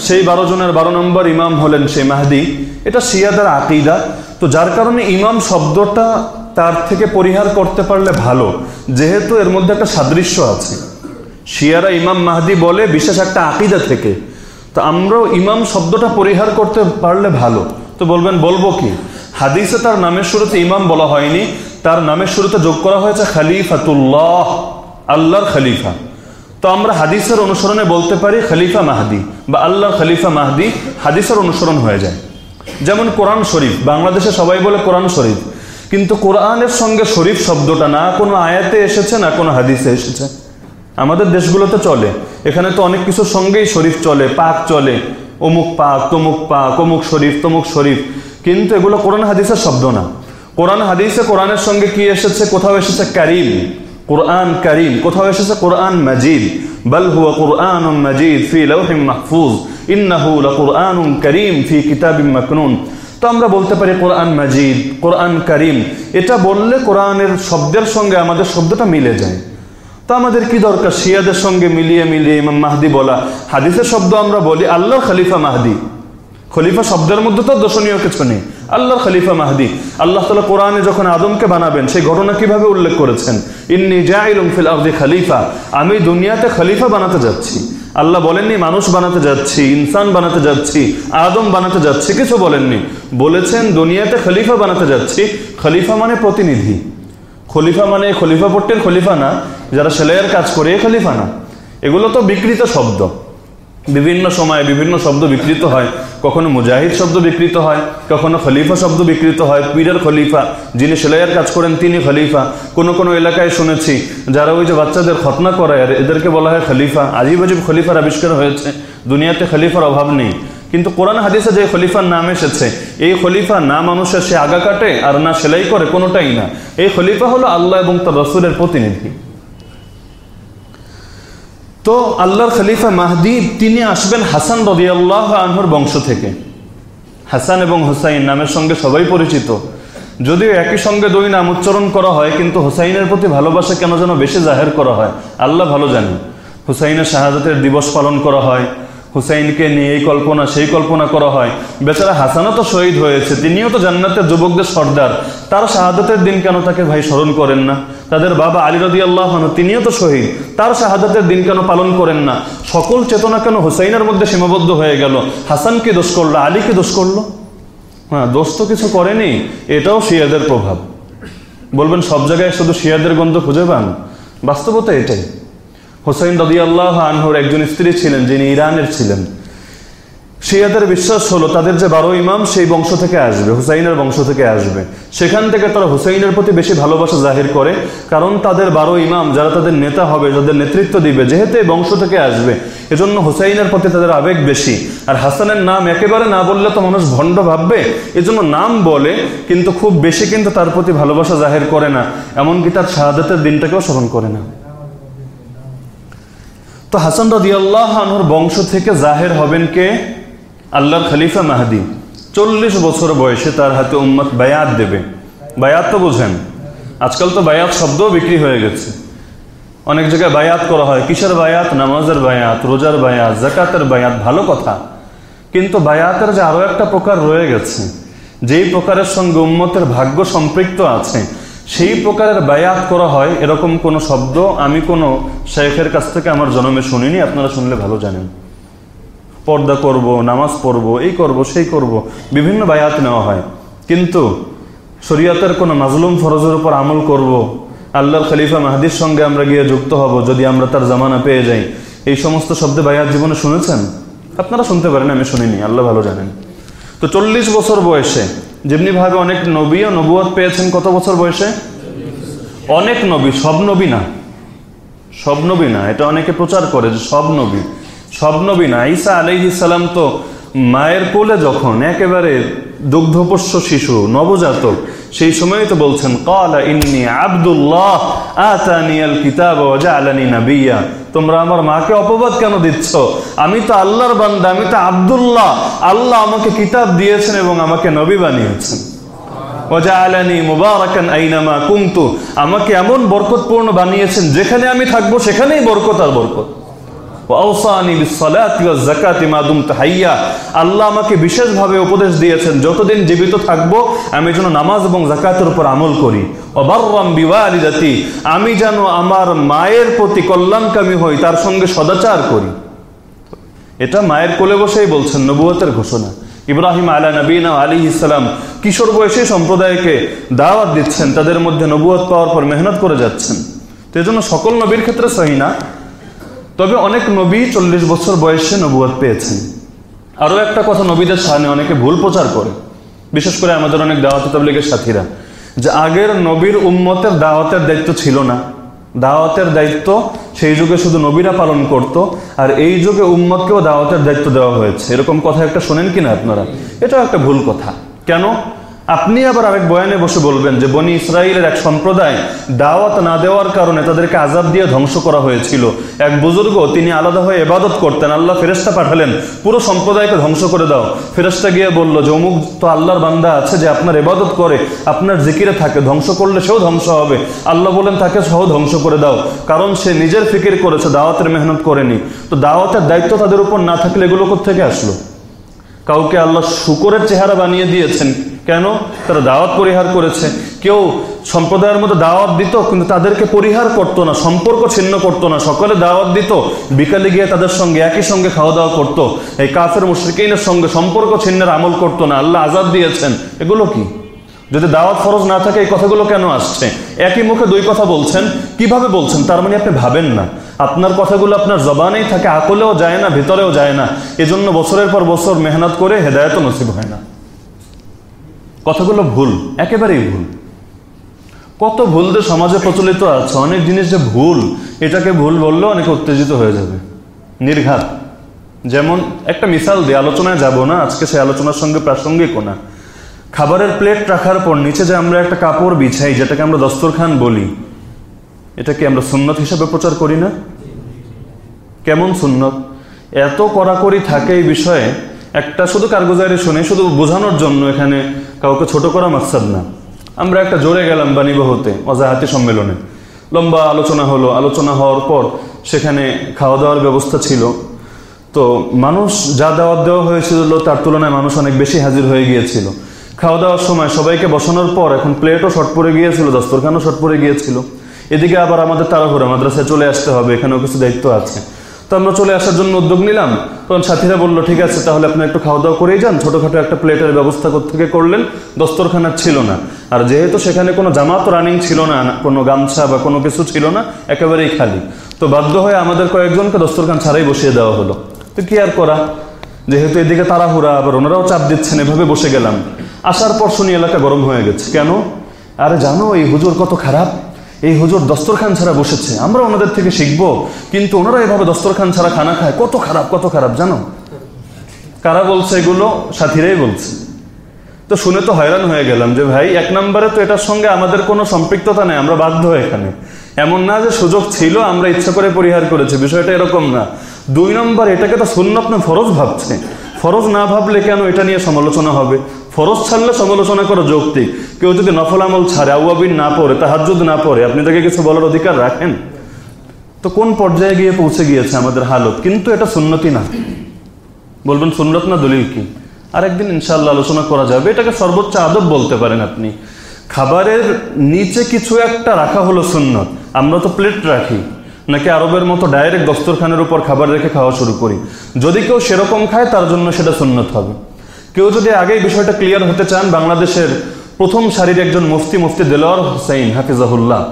সেই বারো জনের বারো নম্বর ইমাম হলেন সেই মাহদি। এটা শিয়াদের আকিদা। তো যার কারণে ইমাম শব্দটা তার থেকে পরিহার করতে পারলে ভালো। যেহেতু এর মধ্যে একটা সাদৃশ্য আছে। শিয়ারা ইমাম মাহদি বলে বিশেষ একটা আকিদা থেকে। তো আমরাও ইমাম শব্দটা পরিহার করতে পারলে ভালো। তো বলবেন, বলব কি? হাদিসে তার নামের শুরুতে ইমাম বলা হয়নি। তার নামের শুরুতে যোগ করা হয়েছে খালিফাতুল্লাহ, আল্লাহর খলিফা। তো আমরা হাদিসের অনুসরণে বলতে পারি খলিফা মাহদি বা আল্লাহ খলিফা মাহদি হাদিসের অনুসরণ হয়ে যায়। যেমন কোরআন শরীফ, বাংলাদেশে সবাই বলে কোরআন শরীফ। কিন্তু কোরআনের সঙ্গে শরীফ শব্দটা না, কোনো আয়াতে এসেছে না কোনো হাদিসে এসেছে? আমাদের দেশগুলোতে চলে। এখানে তো অনেক কিছুর সঙ্গেই শরীফ চলে, পাক চলে। অমুক পাক, তমুক পাক, অমুক শরীফ, তমুক শরীফ। কিন্তু এগুলো কোরআন হাদিসের শব্দ না। কোরআন হাদিসে কোরআনের সঙ্গে কি এসেছে, কোথাও এসেছে কারিম। কোরআন কারিম। কোথাও এসেছে কোরআন মাজিদ? বল হুয়া কোরআন মাজিদ ফি লৌহিম মাহফুজ। ইন্নাহু লাকুরআন করিম ফি কিতাবিম মাকনুন। তো আমরা বলতে পারি কোরআন মাজিদ, কোরআন করিম। এটা বললে কোরআনের শব্দের সঙ্গে আমাদের শব্দটা মিলে যায়। তো আমাদের কি দরকার? শিয়াদের সঙ্গে মিলিয়ে মিলিয়ে ইমাম মাহদি বলা। হাদিসের শব্দ আমরা বলি আল্লাহ খলিফা মাহদি। খলিফা শব্দের মধ্যে তো দর্শনীয় কিছু নেই। আল্লাহর খলিফা মাহদি। আল্লাহ তালা কোরআনে যখন আদমকে বানাবেন, সেই ঘটনা কীভাবে উল্লেখ করেছেন? ইন্নি জাইলুম ফিল আরদি খলিফা। আমি দুনিয়াতে খলিফা বানাতে যাচ্ছি। আল্লাহ বলেননি, মানুষ বানাতে যাচ্ছি, ইনসান বানাতে যাচ্ছি, আদম বানাতে যাচ্ছি, কিছু বলেননি। বলেছেন, দুনিয়াতে খলিফা বানাতে যাচ্ছি। খলিফা মানে প্রতিনিধি। খলিফা মানে খলিফা পট্টের খলিফা না, যারা সেলাইয়ের কাজ করে খলিফা না। এগুলো তো বিকৃত শব্দ। বিভিন্ন সময়ে বিভিন্ন শব্দ বিকৃত হয়। কখনো মুজাহিদ শব্দ বিকৃত হয়, কখনো খলিফা শব্দ বিকৃত হয়। পীরের খলিফা, যিনি সেলাইয়ের কাজ করেন, তিনি খলিফা। কোনো কোনো এলাকায় শুনেছি, যারা ওই যে বাচ্চাদের খতনা আর এদেরকে বলা হয় খলিফা। আজিব আজিব খলিফার আবিষ্কার হয়েছে। দুনিয়াতে খলিফার অভাব নেই। কিন্তু কোরআন হাদিসে যে খলিফার নাম এসেছে, এই খলিফা না মানুষের সে আগা কাটে আর না সেলাই করে কোনোটাই না। এই খলিফা হলো আল্লাহ এবং তার রসুলের প্রতিনিধি। তো আল্লাহর খলিফা মাহদি তিনি আসবেন হাসান রদিয়াল্লাহ আনহর বংশ থেকে। হাসান এবং হুসাইন নামের সঙ্গে সবাই পরিচিত। যদিও একই সঙ্গে দুই নাম উচ্চারণ করা হয়, কিন্তু হুসাইনের প্রতি ভালোবাসা কেন যেন বেশি জাহের করা হয়, আল্লাহ ভালো জানেন। হুসাইনের শাহাদাতের দিবস পালন করা হয় হুসাইনকে নিয়ে এই কল্পনা, সেই কল্পনা করা হয়। বেচারা হাসানও তো শহীদ হয়েছে, তিনিও তো জান্নাতের যুবকদের সর্দার। তার শাহাদাতের দিন কেন তাকে ভাই স্মরণ করেন না? তাদের বাবা আলী রদি আল্লাহ তিনিও তো শহীদ। তার শাহাদাতের দিন কেন পালন করেন না? সকল চেতনা কেন হুসাইনের মধ্যে সীমাবদ্ধ হয়ে গেল? হাসানকে দোষ করল, আলীকে দোষ করল? হ্যাঁ দোষ তো কিছু করেনি, এটাও শিয়াদের প্রভাব। বলবেন, সব জায়গায় শুধু শিয়াদের গন্ধ খুঁজে পান? বাস্তবতা এটাই। হোসাইন আল্লাহ আনহুর একজন স্ত্রী ছিলেন, যিনি ইরানের ছিলেন। শিয়াদের বিশ্বাস হলো তাদের যে বারো ইমাম, সেই বংশ থেকে আসবে, হুসাইনের বংশ থেকে আসবে। সেখান থেকে তারা হুসাইনের প্রতি বেশি ভালোবাসা জাহির করে, কারণ তাদের বারো ইমাম যারা তাদের নেতা হবে, যাদের নেতৃত্ব দিবে, যেহেতু এই বংশ থেকে আসবে, এজন্য হুসাইনের প্রতি তাদের আবেগ বেশি। আর হাসানের নাম একেবারে না বললে তো মানুষ ভণ্ড ভাববে, এজন্য নাম বলে, কিন্তু খুব বেশি কিন্তু তার প্রতি ভালোবাসা জাহির করে না, এমনকি তার শাহাদাতের দিনটাকেও স্মরণ করে না। তো হাসান রদিয়াল্লাহ আনহুর বংশ থেকে জাহের হবেন কে? আল্লাহর খলিফা মাহাদি। চল্লিশ বছর বয়সে তার হাতে উম্মত বায়াত দেবে। বায়াত তো বোঝেন, আজকাল তো বায়াত শব্দও বিক্রি হয়ে গেছে। অনেক জায়গায় বায়াত করা হয়, কিসের বায়াত? নামাজের বায়াত, রোজার বায়াত, জাকাতের বায়াত, ভালো কথা। কিন্তু বায়াতের যে আরও একটা প্রকার রয়ে গেছে, যেই প্রকারের সঙ্গে উম্মতের ভাগ্য সম্পৃক্ত আছে সেই প্রকারের বায়াত করা হয়, এরকম কোনো শব্দ আমি কোনো শেখের কাছ থেকে আমার জন্মে শুনিনি, আপনারা শুনলে ভালো জানেন। পর্দা করব, নামাজ পড়ব, এই করব, সেই করব, বিভিন্ন বায়াত নেওয়া হয়। কিন্তু শরিয়াতের কোনো মাজলুম ফরজের উপর আমল করব, আল্লাহর খলিফা মাহাদির সঙ্গে আমরা গিয়ে যুক্ত হব, যদি আমরা তার জামানা পেয়ে যাই। এই সমস্ত শব্দে বায়াত জীবনে শুনেছেন? আপনারা শুনতে পারেন, আমি শুনিনি, আল্লাহ ভালো জানেন। তো চল্লিশ বছর বয়সে যেমনিভাবে অনেক নবী ও নবুয়াত পেয়েছেন কত বছর বয়সে? অনেক নবী, সব নবী না। সব নবী না, এটা অনেকে প্রচার করে যে সব নবী। সব নবী না, ঈসা আলাইহিসাল্লাম তো মায়ের কোলে যখন একেবারে দুগ্ধপোষ্য শিশু, নবজাতক সেই সময় তো বলছেন, কালা ইন্নি আব্দুল্লাহ আতানিয়াল কিতাব ওয়া জাআলানি নাবিয়্যা তোমরা আমার মাকে অপবাদ কেন দিচ্ছ? আমি তো আল্লাহর বান্দা, আমি তো আব্দুল্লাহ। আল্লাহ আমাকে কিতাব দিয়েছেন এবং আমাকে নবী বানিয়েছেন। ওয়াজাআলানি মুবারাকান আইনামা কুনতু আমাকে এমন বরকতপূর্ণ বানিয়েছেন, যেখানে আমি থাকব সেখানেই বরকত আর বরকত। আল্লাহ আমাকে বিশেষভাবে উপদেশ দিয়েছেন, যতদিন জীবিত থাকব, আমি যেন নামাজ এবং যাকাতের উপর আমল করি। বিওয়ালিদাতি, আমি যেন আমার মায়ের প্রতি কল্যাণকামী হই, তার সঙ্গে সদাচার করি। এটা মায়ের কোলে বসেই বলছেন নবুয়তের ঘোষণা। ইব্রাহিম আলা নবীনা আলী ইসলাম কিশোর বয়সে সম্প্রদায়কে দাওয়াত দিচ্ছেন, তাদের মধ্যে নবুয়ত পাওয়ার পর মেহনত করে যাচ্ছেন। তো সকল নবীর ক্ষেত্রে সহি না? তবে অনেক নবী চল্লিশ বছর বয়সে নবুয়ত পেয়েছেন। আরও একটা কথা নবীদের সামনে অনেকে ভুল প্রচার করে। বিশেষ করে আমাদের অনেক দাওয়াত তাবলিগের সাথীরা। যে আগের নবীর উম্মতের দাওয়াতের দায়িত্ব ছিল না। দাওয়াতের দায়িত্ব সেই যুগে শুধু নবীরা পালন করত, আর এই যুগে উম্মতকেও দাওয়াতের দায়িত্ব দেওয়া হয়েছে। এরকম কথা একটা শোনেন কিনা আপনারা? এটাও একটা ভুল কথা। কেন? আপনি আবার আরেক বয়ানে বসে বলবেন যে বনি ইসরায়েলের এক সম্প্রদায় দাওয়াত না দেওয়ার কারণে তাদেরকে আজাব দিয়ে ধ্বংস করা হয়েছিল। এক বুজুর্গ তিনি আলাদা হয়ে এবাদত করতেন, আল্লাহ ফেরেস্তা পাঠালেন, পুরো সম্প্রদায়কে ধ্বংস করে দাও। ফেরেস্তা গিয়ে বলল, যে অমুক তো আল্লাহর বান্দা আছে যে আপনার এবাদত করে, আপনার জিকিরে থাকে, ধ্বংস করলে সেও ধ্বংস হবে। আল্লাহ বলেন তাকে সহ ধ্বংস করে দাও, কারণ সে নিজের ফিকির করেছে, দাওয়াতের মেহনত করেনি। তো দাওয়াতের দায়িত্ব তাদের উপর না থাকলে এগুলো থেকে আসলো? কাউকে আল্লাহ শুকরের চেহারা বানিয়ে দিয়েছেন কেন? তারা দাওয়াত পরিহার করেছে। কেউ সম্প্রদায়ের মধ্যে দাওয়াত দিত, কিন্তু তাদেরকে পরিহার করতো না, সম্পর্ক ছিন্ন করতো না। সকালে দাওয়াত দিত, বিকালে গিয়ে তাদের সঙ্গে, একই সঙ্গে খাওয়া দাওয়া করতো। এই কাফের মুশ্রিকিনের সঙ্গে সম্পর্ক ছিন্নের আমল করতো না, আল্লাহ আজাদ দিয়েছেন। এগুলো কি? যদি দাওয়াত ফরজ না থাকে, এই কথাগুলো কেন আসছে? একই মুখে দুই কথা বলছেন। কীভাবে বলছেন? তার মানে আপনি ভাবেন না। আপনার কথাগুলো আপনার জবানেই থাকে, আকলেও যায় না, ভিতরেও যায় না। এজন্য বছরের পর বছর মেহনত করে হেদায়তও নসিব হয় না। কথাগুলো ভুল, একেবারেই ভুল। কত ভুল যে সমাজে প্রচলিত আছে, অনেক জিনিস যে ভুল, এটাকে ভুল বললেও অনেকে উত্তেজিত হয়ে যাবে। নির্ঘাত। যেমন একটা মিসাল দিয়ে আলোচনায় যাব না, আজকে সেই আলোচনার সঙ্গে প্রাসঙ্গিকও না। খাবারের প্লেট রাখার পর নিচে যে আমরা একটা কাপড় বিছাই, যেটাকে আমরা দস্তরখান বলি, এটাকে আমরা সুন্নত হিসাবে প্রচার করি না? কেমন সুন্নত? এত কড়াকড়ি থাকে এই বিষয়ে একটা শুধু কারগুজারি শুনে, শুধু বোঝানোর জন্য এখানে কাউকে ছোট করা মাকসাদ না। আমরা একটা জোরে গেলাম বাণীবহতে অজাহাতি সম্মেলনে। লম্বা আলোচনা হলো, আলোচনা হওয়ার পর সেখানে খাওয়া দাওয়ার ব্যবস্থা ছিল। তো মানুষ যা দাওয়াত দেওয়া হয়েছিল, তার তুলনায় মানুষ অনেক বেশি হাজির হয়ে গিয়েছিল। খাওয়া দাওয়ার সময় সবাইকে বসানোর পর এখন প্লেটও শর্ট পড়ে গিয়েছিল, দস্তরখানও শর্ট পড়ে গিয়েছিল। এদিকে আবার আমাদের তাড়াহুড়া, মাদ্রাসায় চলে আসতে হবে, এখানেও কিছু দায়িত্ব আছে। তো আমরা চলে আসার জন্য উদ্যোগ নিলাম। তখন সাথীরা বলল, ঠিক আছে, তাহলে আপনি একটু খাওয়া দাওয়া করেই যান। ছোটোখাটো একটা প্লেটের ব্যবস্থা থেকে করলেন। দস্তরখানা ছিল না। আর যেহেতু সেখানে কোনো জামাত রানিং ছিল না, কোনো গামছা বা কোনো কিছু ছিল না, একেবারেই খালি। তো বাধ্য হয়ে আমাদের কয়েকজনকে দস্তরখান ছাড়াই বসিয়ে দেওয়া হলো। তো কি আর করা? যেহেতু এদিকে তাড়াহুড়া, আবার ওনারাও চাপ দিচ্ছেন, এভাবে বসে গেলাম। আসার পর শুনি এলাকা গরম হয়ে গেছে। কেন? আরে জানো, এই হুজুর কত খারাপ। এই হুজুর দস্তরখান ছাড়া বসেছে, আমরা ওনাদের থেকে শিখব। কিন্তু ওনারা এভাবে দস্তরখান ছাড়া খানা খায়, কত খারাপ কত খারাপ, জানো? কারা বলছে এগুলো? সাথীরাই বলছে। তো শুনে তো হয়রান হয়ে গেলাম যে ভাই, এক নম্বরে তো এটার সঙ্গে আমাদের কোনো সম্পৃক্ততা নেই, আমরা বাধ্য এখানে। এমন না যে সুযোগ ছিল, আমরা ইচ্ছা করে পরিহার করেছি, বিষয়টা এরকম না। দুই নম্বর, এটাকে তো সুন্নত না ফরজ ভাবছে। ফরজ না ভাবলে কেন এটা নিয়ে সমালোচনা হবে? ফরজ ছাড়লে সমালোচনা করা যৌক্তিক। কেউ যদি নফল আমল ছাড়ে আউয়াবিন না পড়ে তাহাজুদ না পড়ে, আপনি তাকে কিছু বলার অধিকার রাখেন? তো কোন পর্যায়ে গিয়ে পৌঁছে গিয়েছে আমাদের হালত? কিন্তু এটা সুন্নতি না। বলবেন, সুন্নত না দলিল কি? আরেকদিন ইনশাল্লাহ আলোচনা করা যাবে। এটাকে সর্বোচ্চ আদব বলতে পারেন আপনি। খাবারের নিচে কিছু একটা রাখা হলো সুন্নত। আমরা তো প্লেট রাখি। নাকি আরবের মতো ডাইরেক্ট দস্তরখানের উপর খাবার রেখে খাওয়া শুরু করি? যদি কেউ সেরকম খায়, তার জন্য সেটা সুন্নত হবে। কেউ যদি আগেই বিষয়টা ক্লিয়ার হতে চান, বাংলাদেশের প্রথম সারির একজন মুফতি মুফতি দেলোয়ার হুসাইন, হাফিজাহুল্লাহ।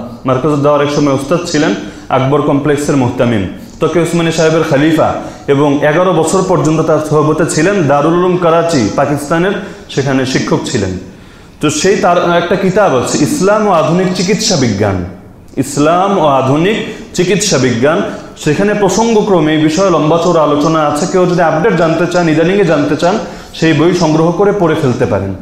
দাওয়ার এক সময় উস্তাদ ছিলেন, আকবর কমপ্লেক্সের মুহতামিম। তকে উসমানী সাহেবের খালিফা এবং এগারো বছর পর্যন্ত তার সভাপতি ছিলেন দারুল উলুম করাচি, পাকিস্তানের সেখানে শিক্ষক ছিলেন। তো সেই তার একটা কিতাব আছে, ইসলাম ও আধুনিক চিকিৎসা বিজ্ঞান। ইসলাম ও আধুনিক চিকিৎসা বিজ্ঞান, সেখানে প্রসঙ্গক্রমে এই বিষয়ে লম্বা চৌড়া আলোচনা আছে। কেউ যদি আপডেট জানতে চান, ইদানিংয়ে জানতে চান, সেই বই সংগ্রহ করে পড়ে ফেলতে পারেন।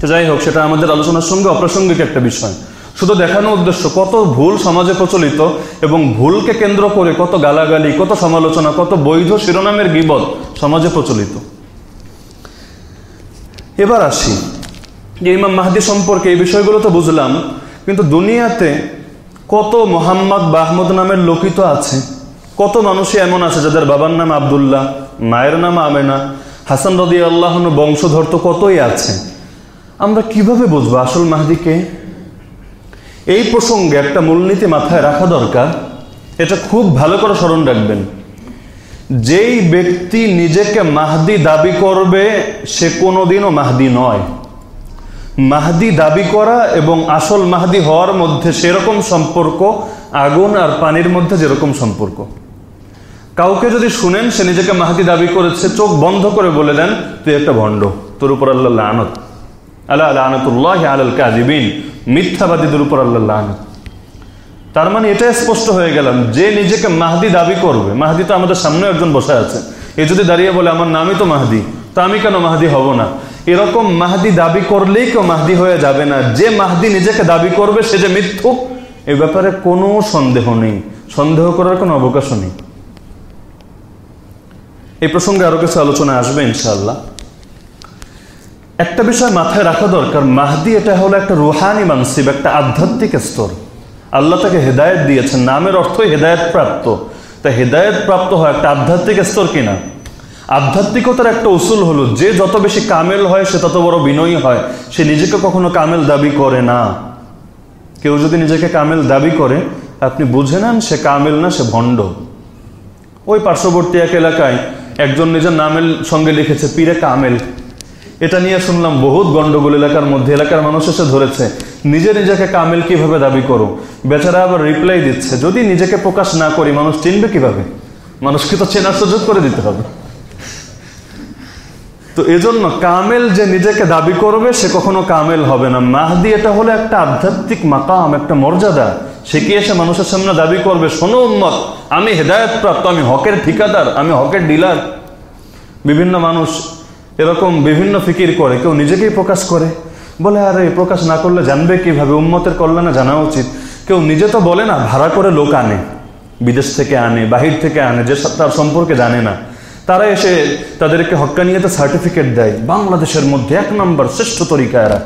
তো যাই হোক, সেটা আমাদের আলোচনার সঙ্গে অপ্রাসঙ্গিক একটা বিষয়। শুধু দেখানো উদ্দেশ্য, কত ভুল সমাজে প্রচলিত এবং ভুলকে কেন্দ্র করে কত গালাগালি, কত সমালোচনা, কত বৈধ শিরোনামের গিবদ সমাজে প্রচলিত। এবার আসি। যে ইমাম মাহাদি সম্পর্কে এই বিষয়গুলো তো বুঝলাম, কিন্তু দুনিয়াতে কত মোহাম্মদ বাহমদ নামের লোকিত আছে। কত মানুষই এমন আছে যাদের বাবার নাম আবদুল্লাহ, মায়ের নাম আমেনা, হাসান রদি আল্লাহ বংশধর তো কতই আছে। আমরা কীভাবে বুঝব আসল মাহাদিকে এই প্রসঙ্গে একটা মূলনীতি মাথায় রাখা দরকার, এটা খুব ভালো করে স্মরণ রাখবেন। যেই ব্যক্তি নিজেকে মাহদি দাবি করবে, সে কোনোদিনও মাহদি নয়। মাহদি দাবি করা এবং আসল মাহদি হওয়ার মধ্যে সেরকম সম্পর্ক, আগুন আর পানির মধ্যে যেরকম সম্পর্ক। কাউকে যদি শুনেন, সে নিজেকে মাহাদি দাবি করেছে, চোখ বন্ধ করে বলে দেন, তুই একটা ভণ্ড, তোর উপর আল্লাহ আনত আল্লাহ আনতুল্লাহ আলাল কাজিবিন মিথ্যাবাদীদের উপর আল্লাহ আনত তার মানে এটা স্পষ্ট হয়ে গেলাম, যে নিজেকে মাহাদি দাবি করবে, মাহাদি তো আমাদের সামনে একজন বসে আছে, এ যদি দাঁড়িয়ে বলে, আমার নামই তো মাহদি, তা আমি কেন মাহাদি হব না? এরকম মাহদি দাবি করলেই কেউ মাহদি হয়ে যাবে না। যে মাহদি নিজেকে দাবি করবে, সে যে মিথ্যুক, এ ব্যাপারে কোনো সন্দেহ নেই। সন্দেহ করার কোনো অবকাশও নেই। এই প্রসঙ্গে আরও কিছু আলোচনা আসবে ইনশাল্লাহ একটা বিষয় মাথায় রাখা দরকার। মাহদি এটা হলো একটা রুহানি মানসিব, একটা আধ্যাত্মিক স্তর। আল্লাহ তাকে হেদায়ত দিয়েছেন। নামের অর্থই হেদায়ত প্রাপ্ত তা হেদায়ত প্রাপ্ত হয় একটা আধ্যাত্মিক স্তর কিনা? আধ্যাত্মিকতার একটা উসুল হলো, যে যত বেশি কামেল হয়, সে তত বড় বিনয়ী হয়। সে নিজেকে কখনো কামেল দাবি করে না। কেউ যদি নিজেকে কামেল দাবি করে, আপনি বুঝে নেন সে কামেল না, সে ভণ্ড। ওই পার্শ্ববর্তী এক এলাকায় একজন নিজের নামের সঙ্গে লিখেছে, পীরে কামেল। এটা নিয়ে শুনলাম বহুত গন্ডগোল এলাকার মধ্যে। এলাকার মানুষ এসে ধরেছে, নিজে নিজেকে কামেল কীভাবে দাবি করো? বেচারা আবার রিপ্লাই দিচ্ছে, যদি নিজেকে প্রকাশ না করি, মানুষ চিনবে কীভাবে? মানুষকে তো চেনার সুযোগ করে দিতে হবে। তো এজন্য কামেল যে নিজেকে দাবি করবে, সে কখনো কামেল হবে না। মাহদি এটা হলো একটা আধ্যাত্মিক মাকাম, একটা মর্যাদা। সে কি এসে মানুষের সামনে দাবি করবে, শোনো উম্মত, আমি হেদায়ত প্রাপ্ত আমি হকের ঠিকাদার, আমি হকের ডিলার। বিভিন্ন মানুষ এরকম বিভিন্ন ফিকির করে, কেউ নিজেকেই প্রকাশ করে। বলে, আরে, প্রকাশ না করলে জানবে কীভাবে? উম্মতের কল্যাণে জানা উচিত। কেউ নিজে তো বলে না, ভাড়া করে লোক আনে, বিদেশ থেকে আনে, বাহির থেকে আনে, যে তার সম্পর্কে জানে না। তারা এসে তাদেরকে হক্কানিয়াতে সার্টিফিকেট দেয়। বাংলাদেশের মধ্যে এক নম্বর শ্রেষ্ঠ তরিকা এরা।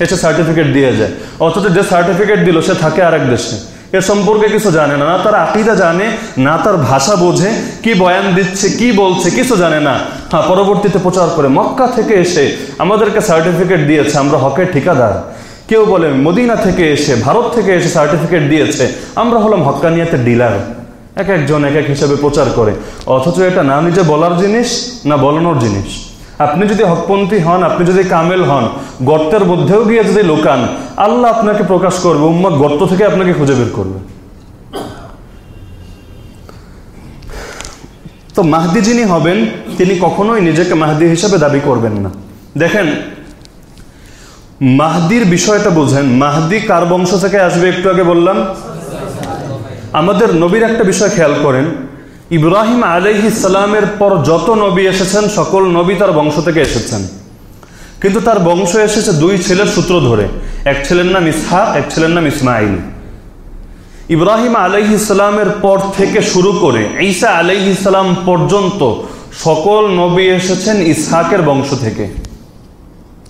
এসে সার্টিফিকেট দিয়ে যায়। অথচ যে সার্টিফিকেট দিল, সে থাকে আরেক দেশে। এর সম্পর্কে কিছু জানে না। না তার আকিদা জানে, না তার ভাষা বোঝে, কি বয়ান দিচ্ছে, কি বলছে, কিছু জানে না। হ্যাঁ পরবর্তীতে প্রচার করে মক্কা থেকে এসে আমাদেরকে সার্টিফিকেট দিয়েছে, আমরা হকের ঠিকাদার। কেউ বলে মদিনা থেকে এসে, ভারত থেকে এসে সার্টিফিকেট দিয়েছে, আমরা হলাম হক্কানিয়াতে ডিলার এক একজন এক এক হিসাবে প্রচার করে। অথচ এটা না নিজে বলার জিনিস, না বলানোর জিনিস। আপনি যদি হকপন্থী হন, আপনি যদি কামেল হন, গর্তের মধ্যেও গিয়ে যদি লোকান, আল্লাহ আপনাকে প্রকাশ করবে, উম্মত গর্ত থেকে আপনাকে খুঁজে বের করবে। তো মাহদি যিনি হবেন, তিনি কখনোই নিজেকে মাহদি হিসাবে দাবি করবেন না। দেখেন, মাহদির বিষয়টা বোঝেন। মাহদি কার বংশ থেকে আসবে একটু আগে বললাম? আমাদের নবীর একটা বিষয় খেয়াল করেন, ইব্রাহিম আলাইহি সালামের পর যত নবী এসেছেন, সকল নবী তার বংশ থেকে এসেছেন। কিন্তু তার বংশ এসেছে দুই ছেলের সূত্র ধরে, এক ছেলের নাম ইসহাক, এক ছেলের নাম ইসমাইল। ইব্রাহিম আলাইহি সালামের পর থেকে শুরু করে ঈসা আলাইহি সালাম পর্যন্ত সকল নবী এসেছেন ইসহাকের বংশ থেকে।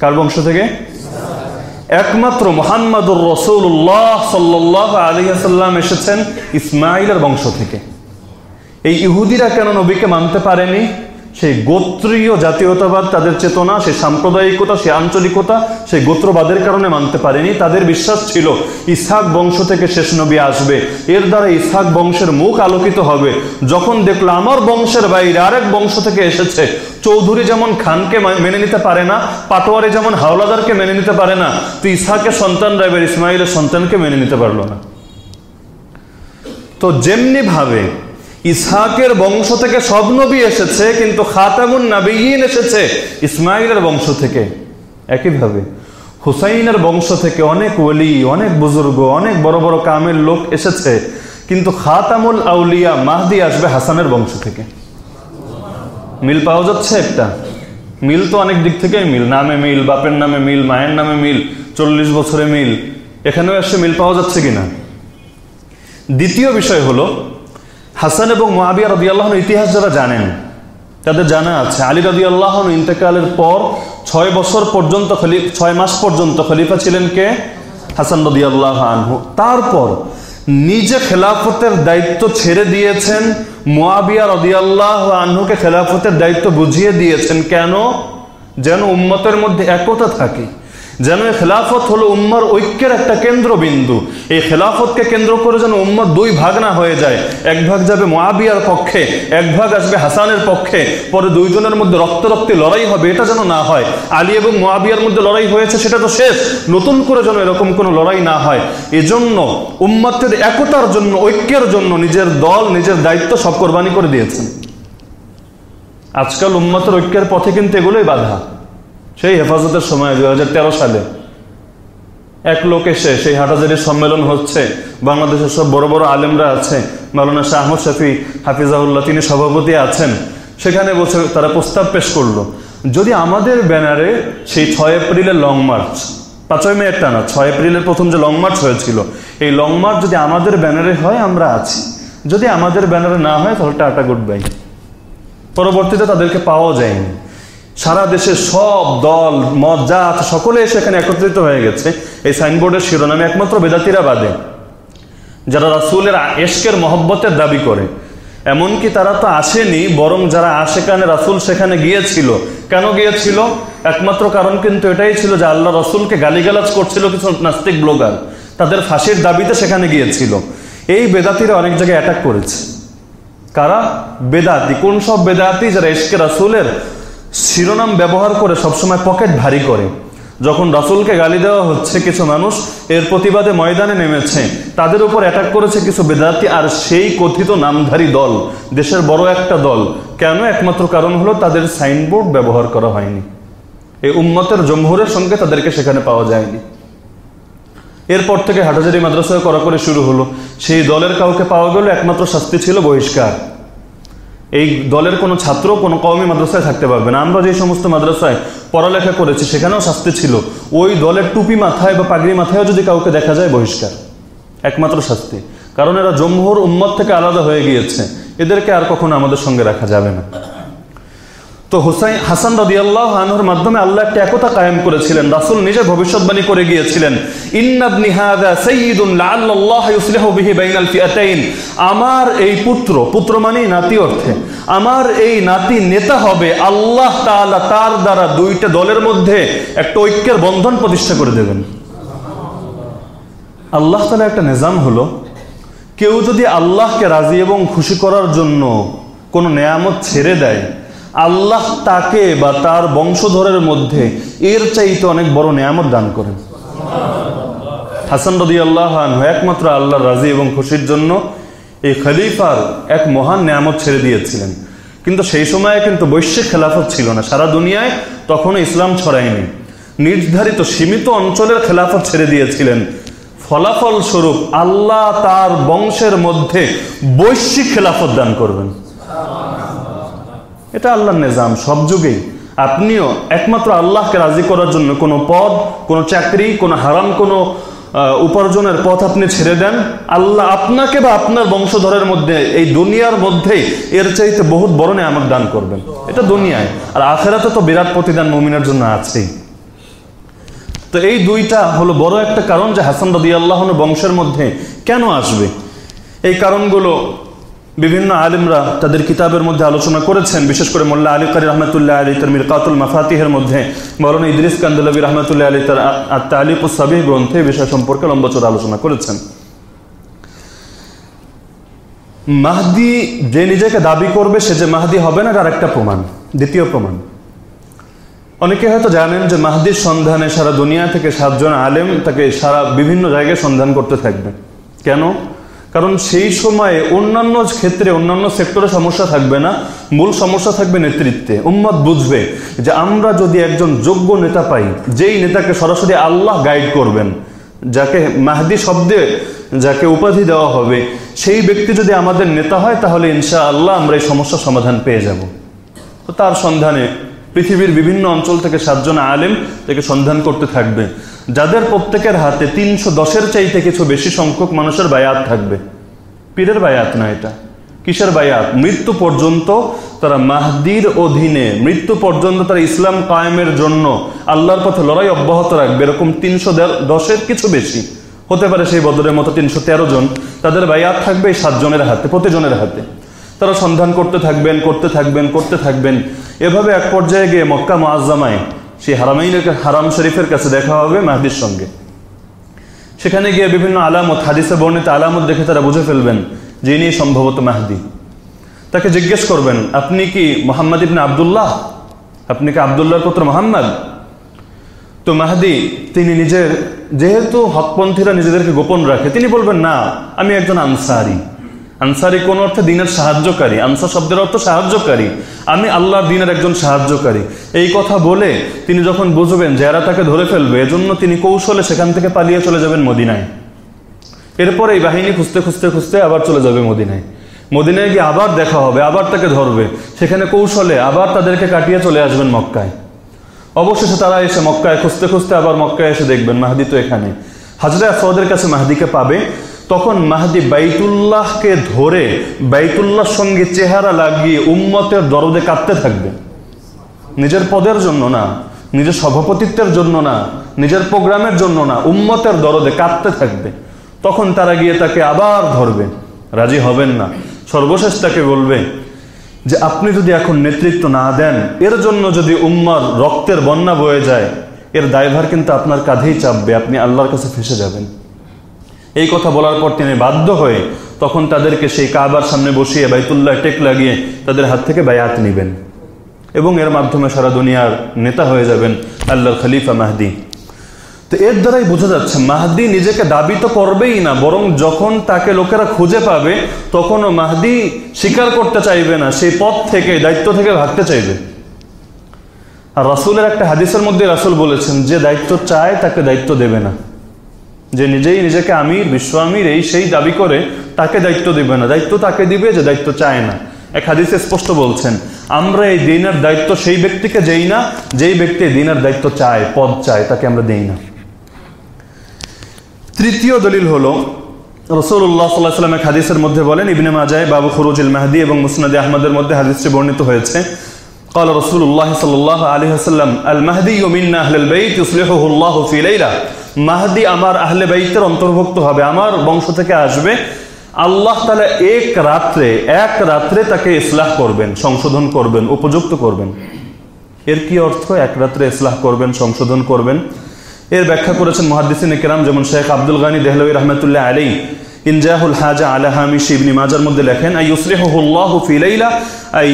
কার বংশ থেকে? একমাত্র মোহাম্মদুর রসুল্লাহ সাল্লাহ আলিয়াল্লাম এসেছেন ইসমাইলের বংশ থেকে। এই ইহুদিরা কেন নবীকে মানতে পারেনি? সেই গোত্রীয় জাতীয়তাবাদ, তাদের চেতনা, সেই সাম্প্রদায়িকতা, সেই আঞ্চলিকতা, সেই গোত্রবাদের কারণে মানতে পারেনি। তাদের বিশ্বাস ছিল ইসহাক বংশ থেকে শেষ নবী আসবে। এর দ্বারা ইসহাক বংশের মুখ আলোকিত হবে। যখন দেখল আমার বংশের বাইরে আরেক বংশ থেকে এসেছে, চৌধুরী যেমন খানকে মেনে নিতে পারে না, পাটোয়ারি যেমন হাওলাদারকে মেনে নিতে পারে না, তো ইসহাকের সন্তানরা এবার ইসমাইলের সন্তানকে মেনে নিতে পারল না। তো যেমনি ভাবে ইসহাকের বংশ থেকে সব নবী এসেছে, কিন্তু খাতামুন নাবিয়িন এসেছে ইসমাইলের বংশ থেকে। একইভাবে হুসাইনের বংশ থেকে অনেক ওলি, অনেক বুজুর্গ, অনেক বড় বড় কামের লোক এসেছে, কিন্তু খাতামুল আউলিয়া মাহদি আসবে হাসানের বংশ থেকে। মিল পাওয়া যাচ্ছে একটা। মিল তো অনেক দিক থেকেই মিল। নামে মিল, বাপের নামে মিল, মায়ের নামে মিল, চল্লিশ বছরে মিল। এখানেও এসে মিল পাওয়া যাচ্ছে কিনা? দ্বিতীয় বিষয় হলো হাসান এবং মহাবিয়া রদি আল্লাহন ইতিহাস যারা জানেন, তাদের জানা আছে, আলী রদি আল্লাহন ইন্তেকালের পর ছয় বছর পর্যন্ত ছয় মাস পর্যন্ত খলিফা ছিলেন কে? হাসান রদি আল্লাহ আনহু। তারপর নিজে খেলাফতের দায়িত্ব ছেড়ে দিয়েছেন মোয়াবিয়া রদিয়াল্লাহ আনহুকে খেলাফতের দায়িত্ব বুঝিয়ে দিয়েছেন কেন? যেন উম্মতের মধ্যে একতা থাকে। যেন এই খেলাফত হলো উম্মার ঐক্যের একটা কেন্দ্রবিন্দু। এই খেলাফতকে কেন্দ্র করে যেন উম্মার দুই ভাগ না হয়ে যায়। এক ভাগ যাবে মহাবিয়ার পক্ষে, এক ভাগ আসবে হাসানের পক্ষে। পরে দুইজনের মধ্যে রক্ত রক্তে লড়াই হবে, এটা যেন না হয়। আলী এবং মহাবিয়ার মধ্যে লড়াই হয়েছে, সেটা তো শেষ। নতুন করে যেন এরকম কোনো লড়াই না হয়। এজন্য উম্মাতের একতার জন্য, ঐক্যের জন্য নিজের দল, নিজের দায়িত্ব সব কোরবানি করে দিয়েছেন। আজকাল উম্মাতের ঐক্যের পথে কিন্তু এগুলোই বাধা। সেই হেফাজতের সময় দু হাজার তেরো সালে এক লোক এসে সেই হাটাজারির সম্মেলন হচ্ছে। বাংলাদেশের সব বড় বড় আলেমরা আছে। মালানা শাহ আহমদ শফি হাফিজাউল্লাহ তিনি সভাপতি আছেন। সেখানে বসে তারা প্রস্তাব পেশ করল। যদি আমাদের ব্যানারে সেই ছয় এপ্রিলের লং মার্চ, পাঁচই মে একটা না, ছয় এপ্রিলের প্রথম যে লং মার্চ হয়েছিল, এই লং মার্চ যদি আমাদের ব্যানারে হয়, আমরা আছি। যদি আমাদের ব্যানারে না হয়, তাহলে টাটা গুড বাই। পরবর্তীতে তাদেরকে পাওয়া যায়নি। সারা দেশে সব দল, মত যা আছে সকলে এসে এখানে একত্রিত হয়ে গেছে। এই সাইনবোর্ডের শিরোনামে একমাত্র বেদাতিরা বাদে। যারা রাসুলের এশকের মহব্বতের দাবি করে। এমনকি তারা তো আসেনি, বরং যারা আশেকানে রাসুল সেখানে গিয়েছিল। কেন গিয়েছিল? একমাত্র কারণ কিন্তু এটাই ছিল যে আল্লাহ রসুলকে গালিগালাজ করছিল কিছু নাস্তিক ব্লগার। তাদের ফাঁসির দাবিতে সেখানে গিয়েছিল। এই বেদাতিরা অনেক জায়গায় অ্যাটাক করেছে। কারা? বেদাতি। কোন সব বেদাতি যারা এসকে রাসুলের শিরোনাম ব্যবহার করে সবসময় পকেট ভারী করে। যখন রাসুলকে গালি দেওয়া হচ্ছে কিছু মানুষ, এর প্রতিবাদে ময়দানে নেমেছে। তাদের উপর অ্যাটাক করেছে কিছু বেদাতি আর সেই কথিত নামধারী দল, দেশের বড় একটা দল। কেন? একমাত্র কারণ হলো তাদের সাইনবোর্ড ব্যবহার করা হয়নি। এই উম্মতের জমহুরের সঙ্গে তাদেরকে সেখানে পাওয়া যায়নি। এরপর থেকে হাটাজারি মাদ্রাসায় কড়াকড়ি শুরু হলো। সেই দলের কাউকে পাওয়া গেল একমাত্র শাস্তি ছিল বহিষ্কার। এই দলের কোনো ছাত্র, কোনো কওমি মাদ্রাসায় থাকতে পারবে না। আমরা যে সমস্ত মাদ্রাসায় পড়ালেখা করেছি, সেখানেও শাস্তি ছিল। ওই দলের টুপি মাথায় বা পাগড়ি মাথায় যদি কাউকে দেখা যায়, বহিষ্কার। একমাত্র শাস্তি। কারণ এরা জম্মুর উম্মত থেকে আলাদা হয়ে গিয়েছে। এদেরকে আর কখনো আমাদের সঙ্গে রাখা যাবে না। তো হুসাইন, হাসান রদি আল্লাহ আনহর মাধ্যমে আল্লাহ একটা একতা কায়েম করেছিলেন, রাসুল নিজে ভবিষ্যৎবাণী করে গিয়েছিলেন। আমার এই পুত্র পুত্র মানে নাতি অর্থে, আমার এই নাতি নেতা হবে, আল্লাহ তাআলা তার দ্বারা দুইটা দলের মধ্যে একটা ঐক্যের বন্ধন প্রতিষ্ঠা করে দেবেন। আল্লাহ তাআলা একটা নিজাম হলো, কেউ যদি আল্লাহকে রাজি এবং খুশি করার জন্য কোনো নেয়ামত ছেড়ে দেয় আল্লাহ তাকে বা তার বংশধরের মধ্যে এর চাইতে অনেক বড় নেয়ামত দান করেন। হাসান রদি আল্লাহ একমাত্র আল্লাহ রাজি এবং খুশির জন্য এই খলিফার এক মহান নেয়ামত ছেড়ে দিয়েছিলেন। কিন্তু সেই সময়ে কিন্তু বৈশ্বিক খেলাফত ছিল না। সারা দুনিয়ায় তখনও ইসলাম ছড়ায়নি। নির্ধারিত সীমিত অঞ্চলের খেলাফত ছেড়ে দিয়েছিলেন। ফলাফল স্বরূপ আল্লাহ তার বংশের মধ্যে বৈশ্বিক খেলাফত দান করবেন। এটা আল্লাহর নিজাম, সব যুগেই। আপনিও একমাত্র আল্লাহকে রাজি করার জন্য কোনো পদ, কোনো চাকরি, কোনো হারাম, কোনো উপার্জনের পথ আপনি ছেড়ে দেন। আল্লাহ আপনাকে বা আপনার বংশধরের মধ্যে, এই দুনিয়ার মধ্যেই এর চাইতে বহুত বড় আমার দান করবেন। এটা দুনিয়ায়। আর আখেরাতে তো বিরাট প্রতিদান মমিনের জন্য আছেই। তো এই দুইটা হলো বড় একটা কারণ যে হাসান রদি আল্লাহন বংশের মধ্যে কেন আসবে? এই কারণগুলো বিভিন্ন আলিমরা তাদের কিতাবের মধ্যে আলোচনা করেছেন, বিশেষ করে মোল্লা আলী কারি রহমতুল্লাহ আলী তার মিরকাতুল মাফাতিহের মধ্যে। মৌলানা ইদ্রিস কান্দুলবী রহমতুল্লাহ আলী তার আলিপ সাবিহ গ্রন্থে বিষয় সম্পর্কে লম্বচর আলোচনা করেছেন। মাহদি যে নিজেকে দাবি করবে, সে যে মাহদি হবে না তার একটা প্রমাণ, দ্বিতীয় প্রমাণ। অনেকে হয়তো জানেন যে মাহদির সন্ধানে সারা দুনিয়া থেকে সাতজন আলেম তাকে সারা বিভিন্ন জায়গায় সন্ধান করতে থাকবে। কেন? কারণ সেই সময়ে অন্যান্য ক্ষেত্রে, অন্যান্য সেক্টরে সমস্যা থাকবে না। মূল সমস্যা থাকবে নেতৃত্বে। উম্মত বুঝবে যে আমরা যদি একজন যোগ্য নেতা পাই, যেই নেতাকে সরাসরি আল্লাহ গাইড করবেন, যাকে মাহদি শব্দে যাকে উপাধি দেওয়া হবে, সেই ব্যক্তি যদি আমাদের নেতা হয়, তাহলে ইনশা আল্লাহ আমরা এই সমস্যার সমাধান পেয়ে যাব। তার সন্ধানে পৃথিবীর বিভিন্ন অঞ্চল থেকে সাতজন আলেম তাকে সন্ধান করতে থাকবে। যাদের প্রত্যেকের হাতে তিনশো দশের চাইতে কিছু বেশি সংখ্যক মানুষের বায়াত থাকবে। পীরের বায়াত না এটা। কিসের বায়াত? মৃত্যু পর্যন্ত তারা মাহদির অধীনে, মৃত্যু পর্যন্ত তারা ইসলাম কায়েমের জন্য আল্লাহর পথে লড়াই অব্যাহত রাখবে, এরকম তিনশো দশের কিছু বেশি। হতে পারে সেই বদরের মতো তিনশো তেরো জন। তাদের বায়াত থাকবে এই সাতজনের হাতে, প্রতিজনের হাতে। তারা সন্ধান করতে থাকবেন করতে থাকবেন করতে থাকবেন। এভাবে এক পর্যায়ে গিয়ে মক্কা মোয়াজ্জামায় সেই হারামাইনের হারাম শরীফের কাছে দেখা হবে মাহদির সঙ্গে। সেখানে গিয়ে বিভিন্ন আলামত, হাদিসে বর্ণিত আলামত দেখে তারা বুঝে ফেলবেন যে ইনি সম্ভবত মাহদি। তাকে জিজ্ঞেস করবেন, আপনি কি মোহাম্মদ ইবনে আবদুল্লাহ? আপনি কি আবদুল্লাহর পুত্র মোহাম্মদ? তো মাহাদি, তিনি নিজের, যেহেতু হকপন্থীরা নিজেদেরকে গোপন রাখে, তিনি বলবেন, না, আমি একজন আনসারি। আনসারি কোন অর্থে দিনের সাহায্যকারী? আনসার শব্দের অর্থ সাহায্যকারী। আমি আল্লাহর দিনের একজন সাহায্যকারী। এই কথা বলে তিনি যখন বুঝবেন যে তাকে ধরে ফেলবে, এজন্য তিনি কৌশলে সেখান থেকে পালিয়ে চলে যাবেন মদিনায়। এরপর এই বাহিনী খুঁজতে খুঁজতে খুঁজতে আবার চলে যাবে মদিনায়। মদিনায় গিয়ে আবার দেখা হবে, আবার তাকে ধরবে। সেখানে কৌশলে আবার তাদেরকে কাটিয়ে চলে আসবেন মক্কায়। অবশেষে তারা এসে মক্কায় খুঁজতে খুঁজতে আবার মক্কায় এসে দেখবেন, মাহাদি তো এখানে। হাজরা সৌদের কাছে মাহাদিকে পাবে। তখন মাহাদি বাইতুল্লাহকে ধরে বাইতুল্লাহর সঙ্গে চেহারা লাগিয়ে উম্মতের দরদে কাঁদতে থাকবে। নিজের পদের জন্য না, নিজের সভাপতিত্বের জন্য না, নিজের প্রোগ্রামের জন্য না, উম্মতের দরদে কাঁদতে থাকবে। তখন তারা গিয়ে তাকে আবার ধরবে। রাজি হবেন না। সর্বশেষ তাকে বলবে যে, আপনি যদি এখন নেতৃত্ব না দেন, এর জন্য যদি উম্মার রক্তের বন্যা বয়ে যায়, এর দায়ভার কিন্তু আপনার কাঁধেই চাপবে। আপনি আল্লাহর কাছে ফেসে যাবেন। এই কথা বলার পর তিনি বাধ্য হয়ে তখন তাদেরকে সেই কাবার সামনে বসিয়ে বাইতুল্লাহ টেক লাগিয়ে তাদের হাত থেকে বায়াত নেবেন। এবং এর মাধ্যমে সারা দুনিয়ার নেতা হয়ে যাবেন আল্লাহ খলিফা মাহদি। তো এর দ্বারাই বোঝা যাচ্ছে মাহদি নিজেকে দাবি তো করবেই না, বরং যখন তাকে লোকেরা খুঁজে পাবে, তখনও মাহদি স্বীকার করতে চাইবে না, সেই পথ থেকে, দায়িত্ব থেকে ভাগতে চাইবে। আর রাসুলের একটা হাদিসের মধ্যে রাসুল বলেছেন, যে দায়িত্ব চায়, তাকে দায়িত্ব দেবে না। যে নিজেই নিজেকে আমির বিশ্ব আমির এই সেই দাবি করে তাকে দায়িত্ব দিবে না দায়িত্ব তাকে দিবে যে দায়িত্ব চায় না এক হাদিসে স্পষ্ট বলছেন আমরা এই দিনের দায়িত্ব সেই ব্যক্তিকে দেই না যেই ব্যক্তি দিনের দায়িত্ব চায় পদ চায় তাকে আমরা দেই না তৃতীয় দলিল হলো রসুল্লাহ সাল্লাহ সাল্লাম এক হাদিসের মধ্যে বলেন ইবনে মাজায় বাবু খরুজুল মাহদি এবং মুসনাদি আহমদের মধ্যে হাদিসটি বর্ণিত হয়েছে قال رسول الله صلى الله عليه وسلم المهدي منا اهل البيت يصلحه الله في ليله মাহদি আমার আহলে বাইতের অন্তর্ভুক্ত হবে, আমার বংশ থেকে আসবে। আল্লাহ তালা এক রাত্রে এক রাত্রে তাকে ইসলাহ করবেন, সংশোধন করবেন, উপযুক্ত করবেন। এর কি অর্থ? এক রাত্রে ইসলাহ করবেন, সংশোধন করবেন। এর ব্যাখ্যা করেছেন মহাদিসিন কেরাম, যেমন শেখ আব্দুল গানী দেহলবী রহমতুল্লাহ আলী ইনজাহুল হাজা আলা হামিশ শিবনি মাজার মধ্যে লেখেন, আই ইউসলিহুল্লাহু ফি লাইলা, আই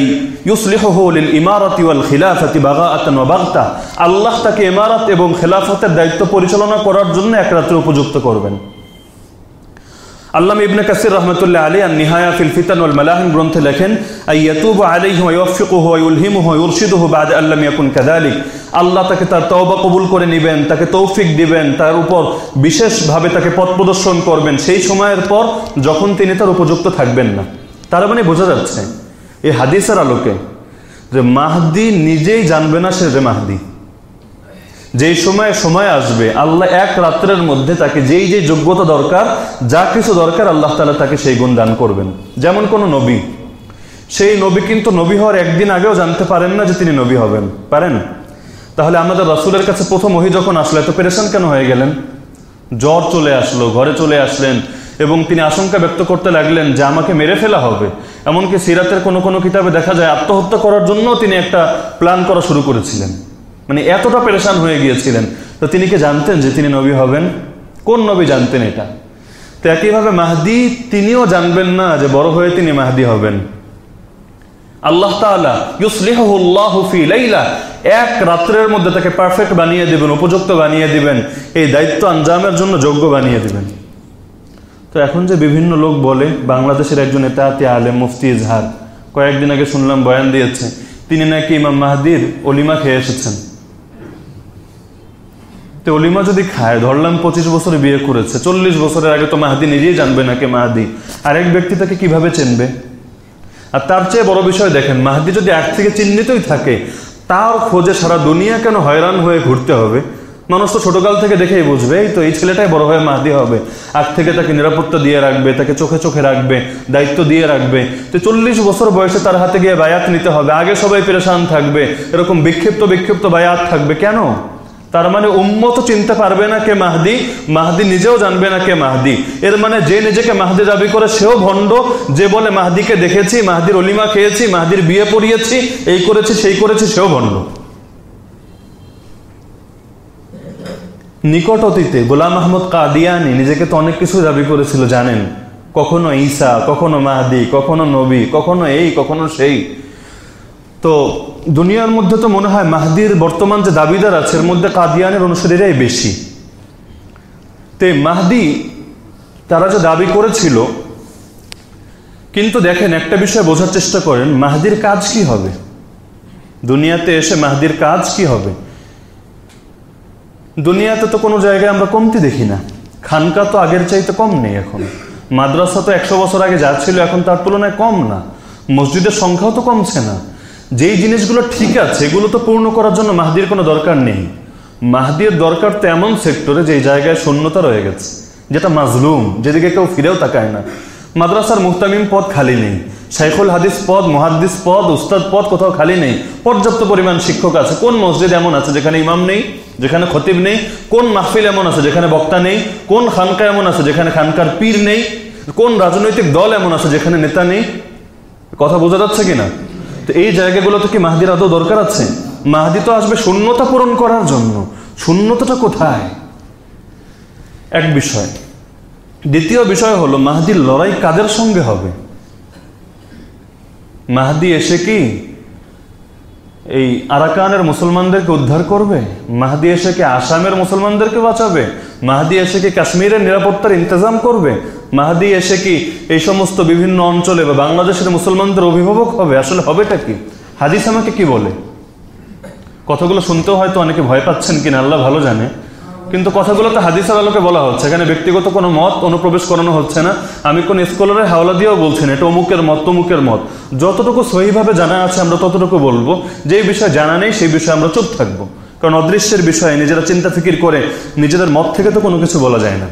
ইউসলিহুহু লিল ইমারাতি ওয়াল খিলাফাতি বাগাআতান ওয়া বাগতা। আল্লাহ তাকে ইমারত এবং খেলাফতের দায়িত্ব পরিচালনা করার জন্য এক রাত্রে উপযুক্ত করবেন। আল্লাহ ইবনে কাসির রহমতুল্লাহ আলী আর নিহায়া ফিল ফিতান ওয়াল মালাহিম গ্রন্থে লেখেন আই ইয়াতুবু আলাইহি ওয়া ইউফিকুহু ওয়া ইউলহিমুহু ওয়া ইরশিদুহু বাদ আল্লাম ইয়াকুন কাযালিক। আল্লাহ তাকে তার তওবা কবুল করে নেবেন, তাকে তৌফিক দিবেন, তার উপর বিশেষভাবে তাকে পথ প্রদর্শন করবেন। সেই সময়ের পর যখন তিনি তার উপযুক্ত থাকবেন না, তার মানে বোঝা যাচ্ছে, এই হাদিসের আলোকে যে মাহদি নিজেই জানবে না সে যে মাহদি। যেই সময় সময় আসবে, আল্লাহ এক রাত্রের মধ্যে তাকে যেই যে যোগ্যতা দরকার, যা কিছু দরকার আল্লাহ তালা তাকে সেই গুণ দান করবেন। যেমন কোনো নবী, সেই নবী কিন্তু নবী হওয়ার একদিন আগেও জানতে পারেন না যে তিনি নবী হবেন। পারেন? তাহলে আমাদের রাসুলের কাছে প্রথম ওহি যখন আসলো, এত পেরেশান কেন হয়ে গেলেন? জ্বর চলে আসলো, ঘরে চলে আসলেন এবং তিনি আশঙ্কা ব্যক্ত করতে লাগলেন যে আমাকে মেরে ফেলা হবে। এমনকি সিরাতের কোনো কোনো কিতাবে দেখা যায় আত্মহত্যা করার জন্য তিনি একটা প্ল্যান করা শুরু করেছিলেন। মানে এতটা পেরেশান হয়ে গিয়েছিলেন। তো তিনি কি জানতেন যে তিনি নবী হবেন? কোন নবী জানতেন এটা? তো একইভাবে মাহদি, তিনিও জানবেন না যে বড় হয়ে তিনি মাহদি হবেন। আল্লাহ এক রাত্রের মধ্যে তাকে পারফেক্ট বানিয়ে দিবেন, উপযুক্ত বানিয়ে দিবেন, এই দায়িত্ব আঞ্জামের জন্য যোগ্য বানিয়ে দিবেন। তো এখন যে বিভিন্ন লোক বলে, বাংলাদেশের একজন কয়েকদিন আগে শুনলাম বয়ান দিয়েছে, তিনি নাকি ইমাম মাহাদির অলিমা খেয়ে এসেছেন। তো অলিমা যদি খায়, ধরলাম পঁচিশ বছরে বিয়ে করেছে, চল্লিশ বছরের আগে তো মাহাদি নিজেই জানবে না কে মাহাদি। আরেক ব্যক্তি তাকে কীভাবে চিনবে? আর তার চেয়ে বড় বিষয় দেখেন, মাহাদি যদি এক থেকে চিহ্নিতই থাকে, তার খোঁজে সারা দুনিয়া কেন হয়রান হয়ে ঘুরতে হবে? মানুষ তো ছোটকাল থেকে দেখেই বুঝবে, এই তো এই ছেলেটাই বড় হয়ে মাহাদি হবে। আগ থেকে তাকে নিরাপত্তা দিয়ে রাখবে, তাকে চোখে চোখে রাখবে, দায়িত্ব দিয়ে রাখবে। তো চল্লিশ বছর বয়সে তার হাতে গিয়ে বায়াত নিতে হবে, আগে সবাই পেরেশান থাকবে, এরকম বিক্ষিপ্ত বিক্ষিপ্ত বায়াত থাকবে কেন? তার মানে উম্মত চিনতে পারবে না কে মাহদি মাহদি নিজেও জানবে না কে মাহদি। এর মানে যে নিজেকে মাহদি দাবি করে সেও ভণ্ড, যে বলে মাহদিকে দেখেছি, মাহদির অলিমা খেয়েছি, মাহদির বিয়ে পড়িয়েছি, এই করেছি, সেই করেছি, সেও ভণ্ড। নিকট অতীতে গোলাম আহমদ কাদিয়ানি নিজেকে তো অনেক কিছু দাবি করেছিল, জানেন? কখনো ঈসা, কখনো মাহদি, কখনো নবী, কখনো এই, কখনো সেই। তো দুনিয়ার মধ্যে তো মনে হয় মাহদির বর্তমান যে দাবিদার আছে, এর মধ্যে কাদিয়ানের অনুসারীরাই বেশি। তে মাহদি, তারা যে দাবি করেছিল, কিন্তু দেখেন, একটা বিষয় বোঝার চেষ্টা করেন, মাহদির কাজ কি হবে? দুনিয়াতে এসে মাহদির কাজ কি হবে? দুনিয়াতে তো কোনো জায়গায় আমরা কমতি দেখি না। খানকা তো আগের চাইতে কম নেই এখন। মাদ্রাসা তো একশো বছর আগে যা ছিল, এখন তার তুলনায় কম না। মসজিদের সংখ্যাও তো কমছে না। যেই জিনিসগুলো ঠিক আছে, এগুলো তো পূর্ণ করার জন্য মাহাদির কোনো দরকার নেই। মাহাদির দরকার তো এমন সেক্টরে যে জায়গায় শূন্যতা রয়ে গেছে, যেটা মাজলুম, যেদিকে কেউ ফিরেও তাকায় না। মাদ্রাসার মুহতামিম পদ খালি নেই, শাইখুল হাদিস পদ, মহাদ্দিস পদ, উস্তাদ পদ কোথাও খালি নেই। পর্যাপ্ত পরিমাণ শিক্ষক আছে, কোন মসজিদ এমন আছে যেখানে ইমাম নেই, যেখানে খতিব নেই, কোন মাহফিল এমন আছে যেখানে বক্তা নেই, কোন খানকা এমন আছে যেখানে খানকার পীর নেই, কোন রাজনৈতিক দল এমন আছে যেখানে নেতা নেই। কথা বোঝা যাচ্ছে কিনা? তো এই জায়গাগুলোতে কি মাহাদির আদৌ দরকার আছে? মাহাদি তো আসবে শূন্যতা পূরণ করার জন্য। শূন্যতাটা কোথায়? এক বিষয়। দ্বিতীয় বিষয় হলো, মাহাদির লড়াই কাদের সঙ্গে হবে? মাহাদি এসে কি এই আরাকানের মুসলমানদেরকে উদ্ধার করবে? মাহাদি এসে কি আসামের মুসলমানদেরকে বাঁচাবে? মাহাদি এসে কি কাশ্মীরের নিরাপত্তার ইন্তজাম করবে? মাহাদি এসে কি এই সমস্ত বিভিন্ন অঞ্চলে বা বাংলাদেশের মুসলমানদের অভিভাবক হবে? আসলে হবেটা কি? হাদিস আমাকে কি বলে? কথাগুলো শুনতেও হয়তো অনেকে ভয় পাচ্ছেন কিনা, আল্লাহ ভালো জানে। কিন্তু কথাগুলো তো হাদিসের আলোকে বলা হচ্ছে। এখানে ব্যক্তিগত কোনো মত, অনুপ্রবেশ করানো হচ্ছে না। আমি কোন স্কলারের হাওলা দিয়েও বলছি না, এটা অমুকের মত, তমুকের মত। যতটুকু সহিভাবে জানা আছে আমরা ততটুকু বলব। যে বিষয় জানা নেই, সেই বিষয়ে আমরা চুপ থাকব। কারণ অদৃশ্যের বিষয়ে নিজেরা চিন্তা ফিকির করে নিজেদের মত থেকে তো কোনো কিছু বলা যায় না।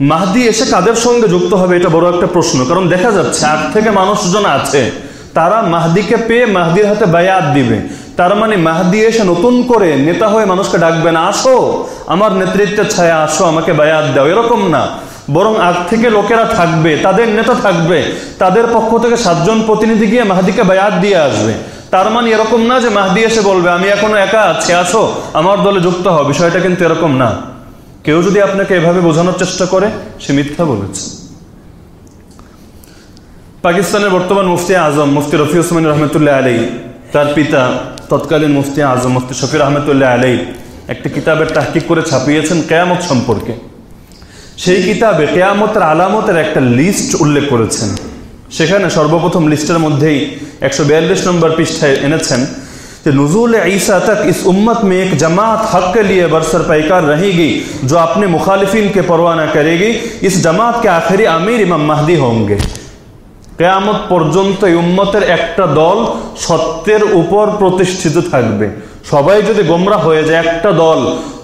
মাহদি এসে কাদের সঙ্গে যুক্ত হবে, এটা বড় একটা প্রশ্ন। কারণ দেখা যাচ্ছে, আট থেকে মানুষজন আছে তারা মাহদিকে পেয়ে মাহদির হাতে বায়াত দিবে। তার মানে মাহদি এসে নতুন করে নেতা হয়ে মানুষকে ডাকবে না, আসো, আমার নেতৃত্বের ছায়া, আসো, আমাকে বায়াত দাও। এরকম না। বরং আগ থেকে লোকেরা থাকবে, তাদের নেতা থাকবে, তাদের পক্ষ থেকে সাতজন প্রতিনিধি গিয়ে মাহদিকে বায়াত দিয়ে আসবে। তার মানে এরকম না যে মাহদি এসে বলবে, আমি এখনও একা আছি, আসো, আমার দলে যুক্ত হও। বিষয়টা কিন্তু এরকম না। কেউ যদি আপনাকে এভাবে বোঝানোর চেষ্টা করে, সে মিথ্যা বলেছে। পাকিস্তানের বর্তমান মুফতি আজম মুফতি রফি ওসমান রহমতুল্লাহ আলাই তার পিতা তৎকালীন মুফতি আজম মুফতি শফির আহমদুল্লাহ আলাই একটি কিতাবের তাহকিক করে ছাপিয়েছেন কেয়ামত সম্পর্কে সেই কিতাবে কেয়ামতের আলামতের একটা লিস্ট উল্লেখ করেছেন সেখানে সর্বপ্রথম লিস্টের মধ্যেই একশো বিয়াল্লিশ নম্বর পৃষ্ঠায় এনেছেন कि नजूल ईसा तक इस उम्मत में एक जमात हक के लिए बरसर पैकार रहेगी जो अपने मुखालिफिन के परवाह न करेगी इस जमात के आखिरी अमीर इमाम महदी होंगे কেয়ামত পর্যন্ত এই উম্মতের একটা দল সত্যের উপর প্রতিষ্ঠিত থাকবে। সবাই যদি গোমরা হয়ে যায়, একটা দল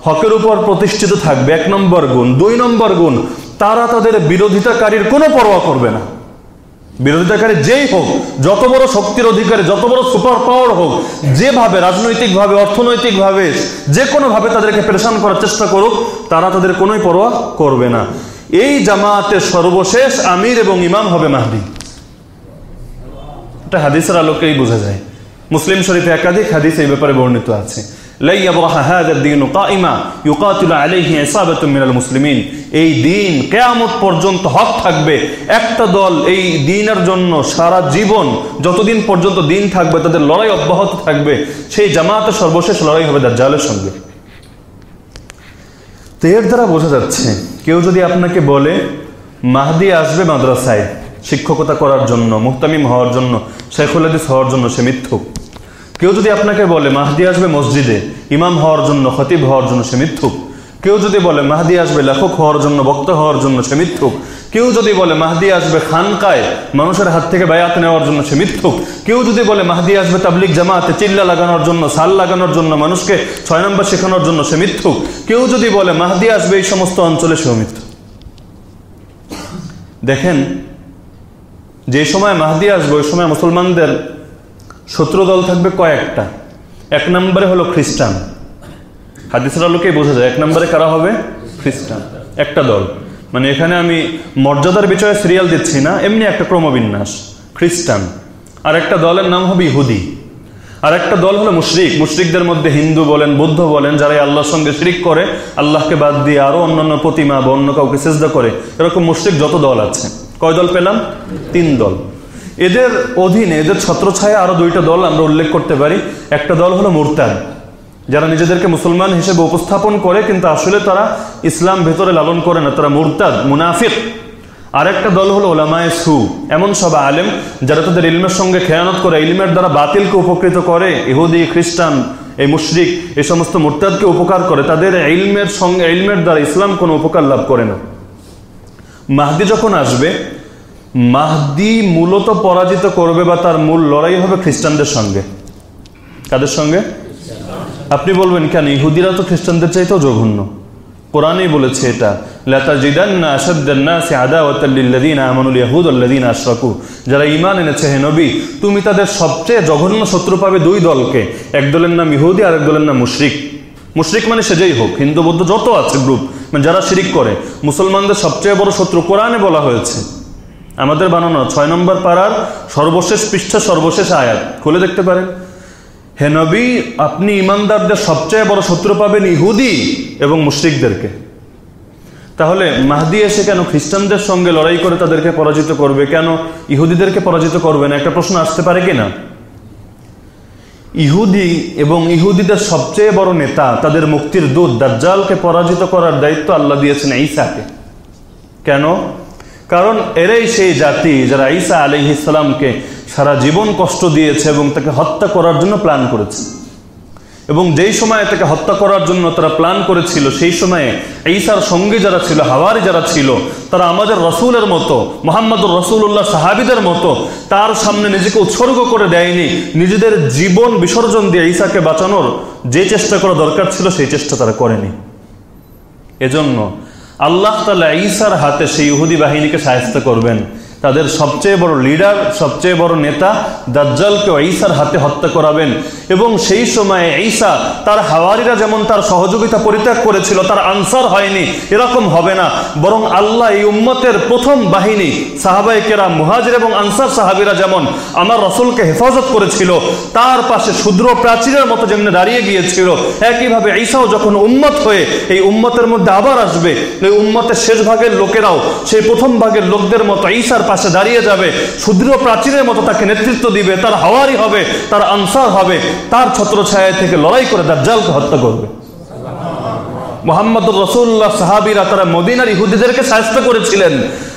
হকের উপর প্রতিষ্ঠিত থাকবে। এক নম্বর গুণ। দুই নম্বর গুণ, তারা তাদের বিরোধিতাকারীর কোনো পরোয়া করবে না। বিরোধিতাকারী যেই হোক, যত বড় শক্তির অধিকারী, যত বড় সুপার পাওয়ার হোক, যেভাবে রাজনৈতিকভাবে, অর্থনৈতিকভাবে যে কোনোভাবে তাদেরকে প্রেশান করার চেষ্টা করুক, তারা তাদের কোনোই পরোয়া করবে না। এই জামাতের সর্বশেষ আমির এবং ইমাম হবে মাহদি। এটা হাদিসের আলোকেই বোঝা যায়। মুসলিম শরীফে একাধিক হাদিস এই ব্যাপারে বর্ণিত আছে। লড়াই থাকবে। সেই সর্বশেষ লড়াই হবে দাজ্জালের সঙ্গে। তো এর দ্বারা বোঝা যাচ্ছে, কেউ যদি আপনাকে বলে, মাহদি আসবে মাদ্রাসায়। শিক্ষকতা করার জন্য, মুহতামিম হওয়ার জন্য শেখুল হাদিস হওয়ার জন্য সে মিথ্যুক। কেউ যদি আপনাকে বলে, মাহদি আসবে মসজিদে, ইমাম হওয়ার জন্য, খতিব হওয়ার জন্য সে মিথ্যুক। কেউ যদি বলে, মাহদি আসবে লেখক হওয়ার জন্য, বক্তা হওয়ার জন্য সে মিথ্যুক। কেউ যদি বলে, মাহদি আসবে খানকায়, মানুষের হাত থেকে বায়াত নেওয়ার জন্য সে মিথ্যুক। কেউ যদি বলে, মাহদি আসবে তাবলিক জামাতে, চিল্লা লাগানোর জন্য, সাল লাগানোর জন্য মানুষকে ছয় নম্বর শেখানোর জন্য সে মিথ্যুক। কেউ যদি বলে, মাহদি আসবে এই সমস্ত অঞ্চলে সেও মিথ্যুক। দেখেন যে সময় মাহদি আসবে, ওই সময় মুসলমানদের শত্রু দল থাকবে কয়েকটা। এক নম্বরে হলো খ্রিস্টান। হাদিসের আলোকেই বোঝা যায়, এক নম্বরে কারা হবে? খ্রিস্টান। একটা দল। মানে এখানে আমি মর্যাদার বিষয়ে সিরিয়াল দিচ্ছি না, এমনি একটা ক্রমবিন্যাস। খ্রিস্টান। আর একটা দলের নাম হবে ইহুদি। আর একটা দল হলো মুশরিক। মুশরিকদের মধ্যে হিন্দু বলেন, বৌদ্ধ বলেন যারা আল্লাহর সঙ্গে শিরিক করে, আল্লাহকে বাদ দিয়ে আরও অন্যান্য প্রতিমা বা অন্য কাউকে সেজদা করে, এরকম মুশরিক যত দল আছে। কয় দল পেলাম? তিন দল। এদের অধীনে, এদের ছত্রছায়া আরও দুইটা দল আমরা উল্লেখ করতে পারি। একটা দল হলো মুরতাদ, যারা নিজেদেরকে মুসলমান হিসেবে উপস্থাপন করে, কিন্তু আসলে তারা ইসলাম ভেতরে লালন করে না, তারা মুরতাদ, মুনাফিক। আর একটা দল হলো ওলামায় সু, এমন সব আলেম যারা তাদের ইলমের সঙ্গে খেয়ানত করে, ইলমের দ্বারা বাতিলকে উপকৃত করে, ইহুদি, খ্রিস্টান, এই মুশরিক, এই সমস্ত মুরতাদকে উপকার করে, তাদের ইলমের সঙ্গে, ইলমের দ্বারা ইসলাম কোনো উপকার লাভ করে না। মাহদি যখন আসবে মাহদি মূলত পরাজিত করবে বা তার মূল লড়াই হবে খ্রিস্টানদের সঙ্গে। কাদের সঙ্গে? আপনি বলবেন কেন? ইহুদিরা তো খ্রিস্টানদের চাইতেও জঘন্য। কোরআনেই বলেছে এটা। যারা ঈমান এনেছে, হে নবী, তুমি তাদের সবচেয়ে জঘন্য শত্রু পাবে দুই দলকে। এক দলের নাম ইহুদি আর এক দলের নাম মুশরিক। মুশরিক মানে সে যেই হোক, হিন্দু, বৌদ্ধ, যত আছে গ্রুপ মানে যারা শিরিক করে। মুসলমানদের সবচেয়ে বড় শত্রু কোরআনে বলা হয়েছে। আমাদের বানানো ছয় নম্বর পাড়ার সর্বশেষ পৃষ্ঠা, সর্বশেষ আয়াত। খুলে দেখতে পারেন। হে নবী, আপনি ইমানদারদের সবচেয়ে বড় শত্রু পাবেন ইহুদি এবং মুশরিকদেরকে। তাহলে মাহদি এসে কেন খ্রিস্টানদের সঙ্গে লড়াই করে তাদেরকে পরাজিত করবে? কেন ইহুদিদেরকে পরাজিত করবে না? একটা প্রশ্ন আসতে পারে কিনা ইহুদি এবং ইহুদিদের সবচেয়ে বড় নেতা, তাদের মুক্তির দূত, দাজ্জালকে পরাজিত করার দায়িত্ব আল্লাহ দিয়েছেন ঈসাকে। কেন? কারণ এরাই সেই জাতি যারা ঈসা আলি ইসলামকে সারা জীবন কষ্ট দিয়েছে এবং তাকে হত্যা করার জন্য প্ল্যান করেছে। এবং যেই সময়ে তাকে হত্যা করার জন্য তারা প্ল্যান করেছিল, সেই সময়ে ঈসার সঙ্গে যারা ছিল, হাওয়ারি যারা ছিল, তারা আমাদের রসুলের মতো, মোহাম্মদুর রসুল্লাহ সাহাবিদের মতো, তার সামনে নিজেকে উৎসর্গ করে দেয়নি। নিজেদের জীবন বিসর্জন দিয়ে ঈসাকে বাঁচানোর যে চেষ্টা করা দরকার ছিল, সেই চেষ্টা তারা করেনি। এজন্য আল্লাহ তালা ঈসার হাতে সেই ইহুদি বাহিনীকে সাহায্য করবেন। তাদের সবচেয়ে বড় লিডার সবচেয়ে বড় নেতা দাজ্জালকে ঈসার হাতে হত্যা করাবেন। এবং সেই সময়ে ঈসা তার হাওয়ারিরা যেমন তার সহযোগিতা পরিত্যাগ করেছিল, তার আনসার হয়নি, এরকম হবে না। বরং আল্লাহ এই উম্মতের প্রথম বাহিনী সাহাবাইকেরা মুহাজির এবং আনসার সাহাবিরা যেমন আমার রসুলকে হেফাজত করেছিল, তার পাশে ক্ষুদ্র প্রাচীরের মতো যেমনি দাঁড়িয়ে গিয়েছিল, একইভাবে ঈসাও যখন উম্মত হয়ে এই উম্মতের মধ্যে আবার আসবে, এই উম্মতের শেষ ভাগের লোকেরাও সেই প্রথম ভাগের লোকদের মতো ঈসার পাশে দাঁড়িয়ে যাবে। ক্ষুদ্র প্রাচীরের মতো তাকে নেতৃত্ব দিবে। তার হাওয়ারি হবে, তার আনসার হবে, তার ছত্রছায়া থেকে লড়াই করে দাজ্জালকে হত্যা করবে। মোহাম্মদুর রসুল্লাহ সাহাবিরা তারা মদিনার ইহুদিদেরকে সাহায্য করেছিলেন।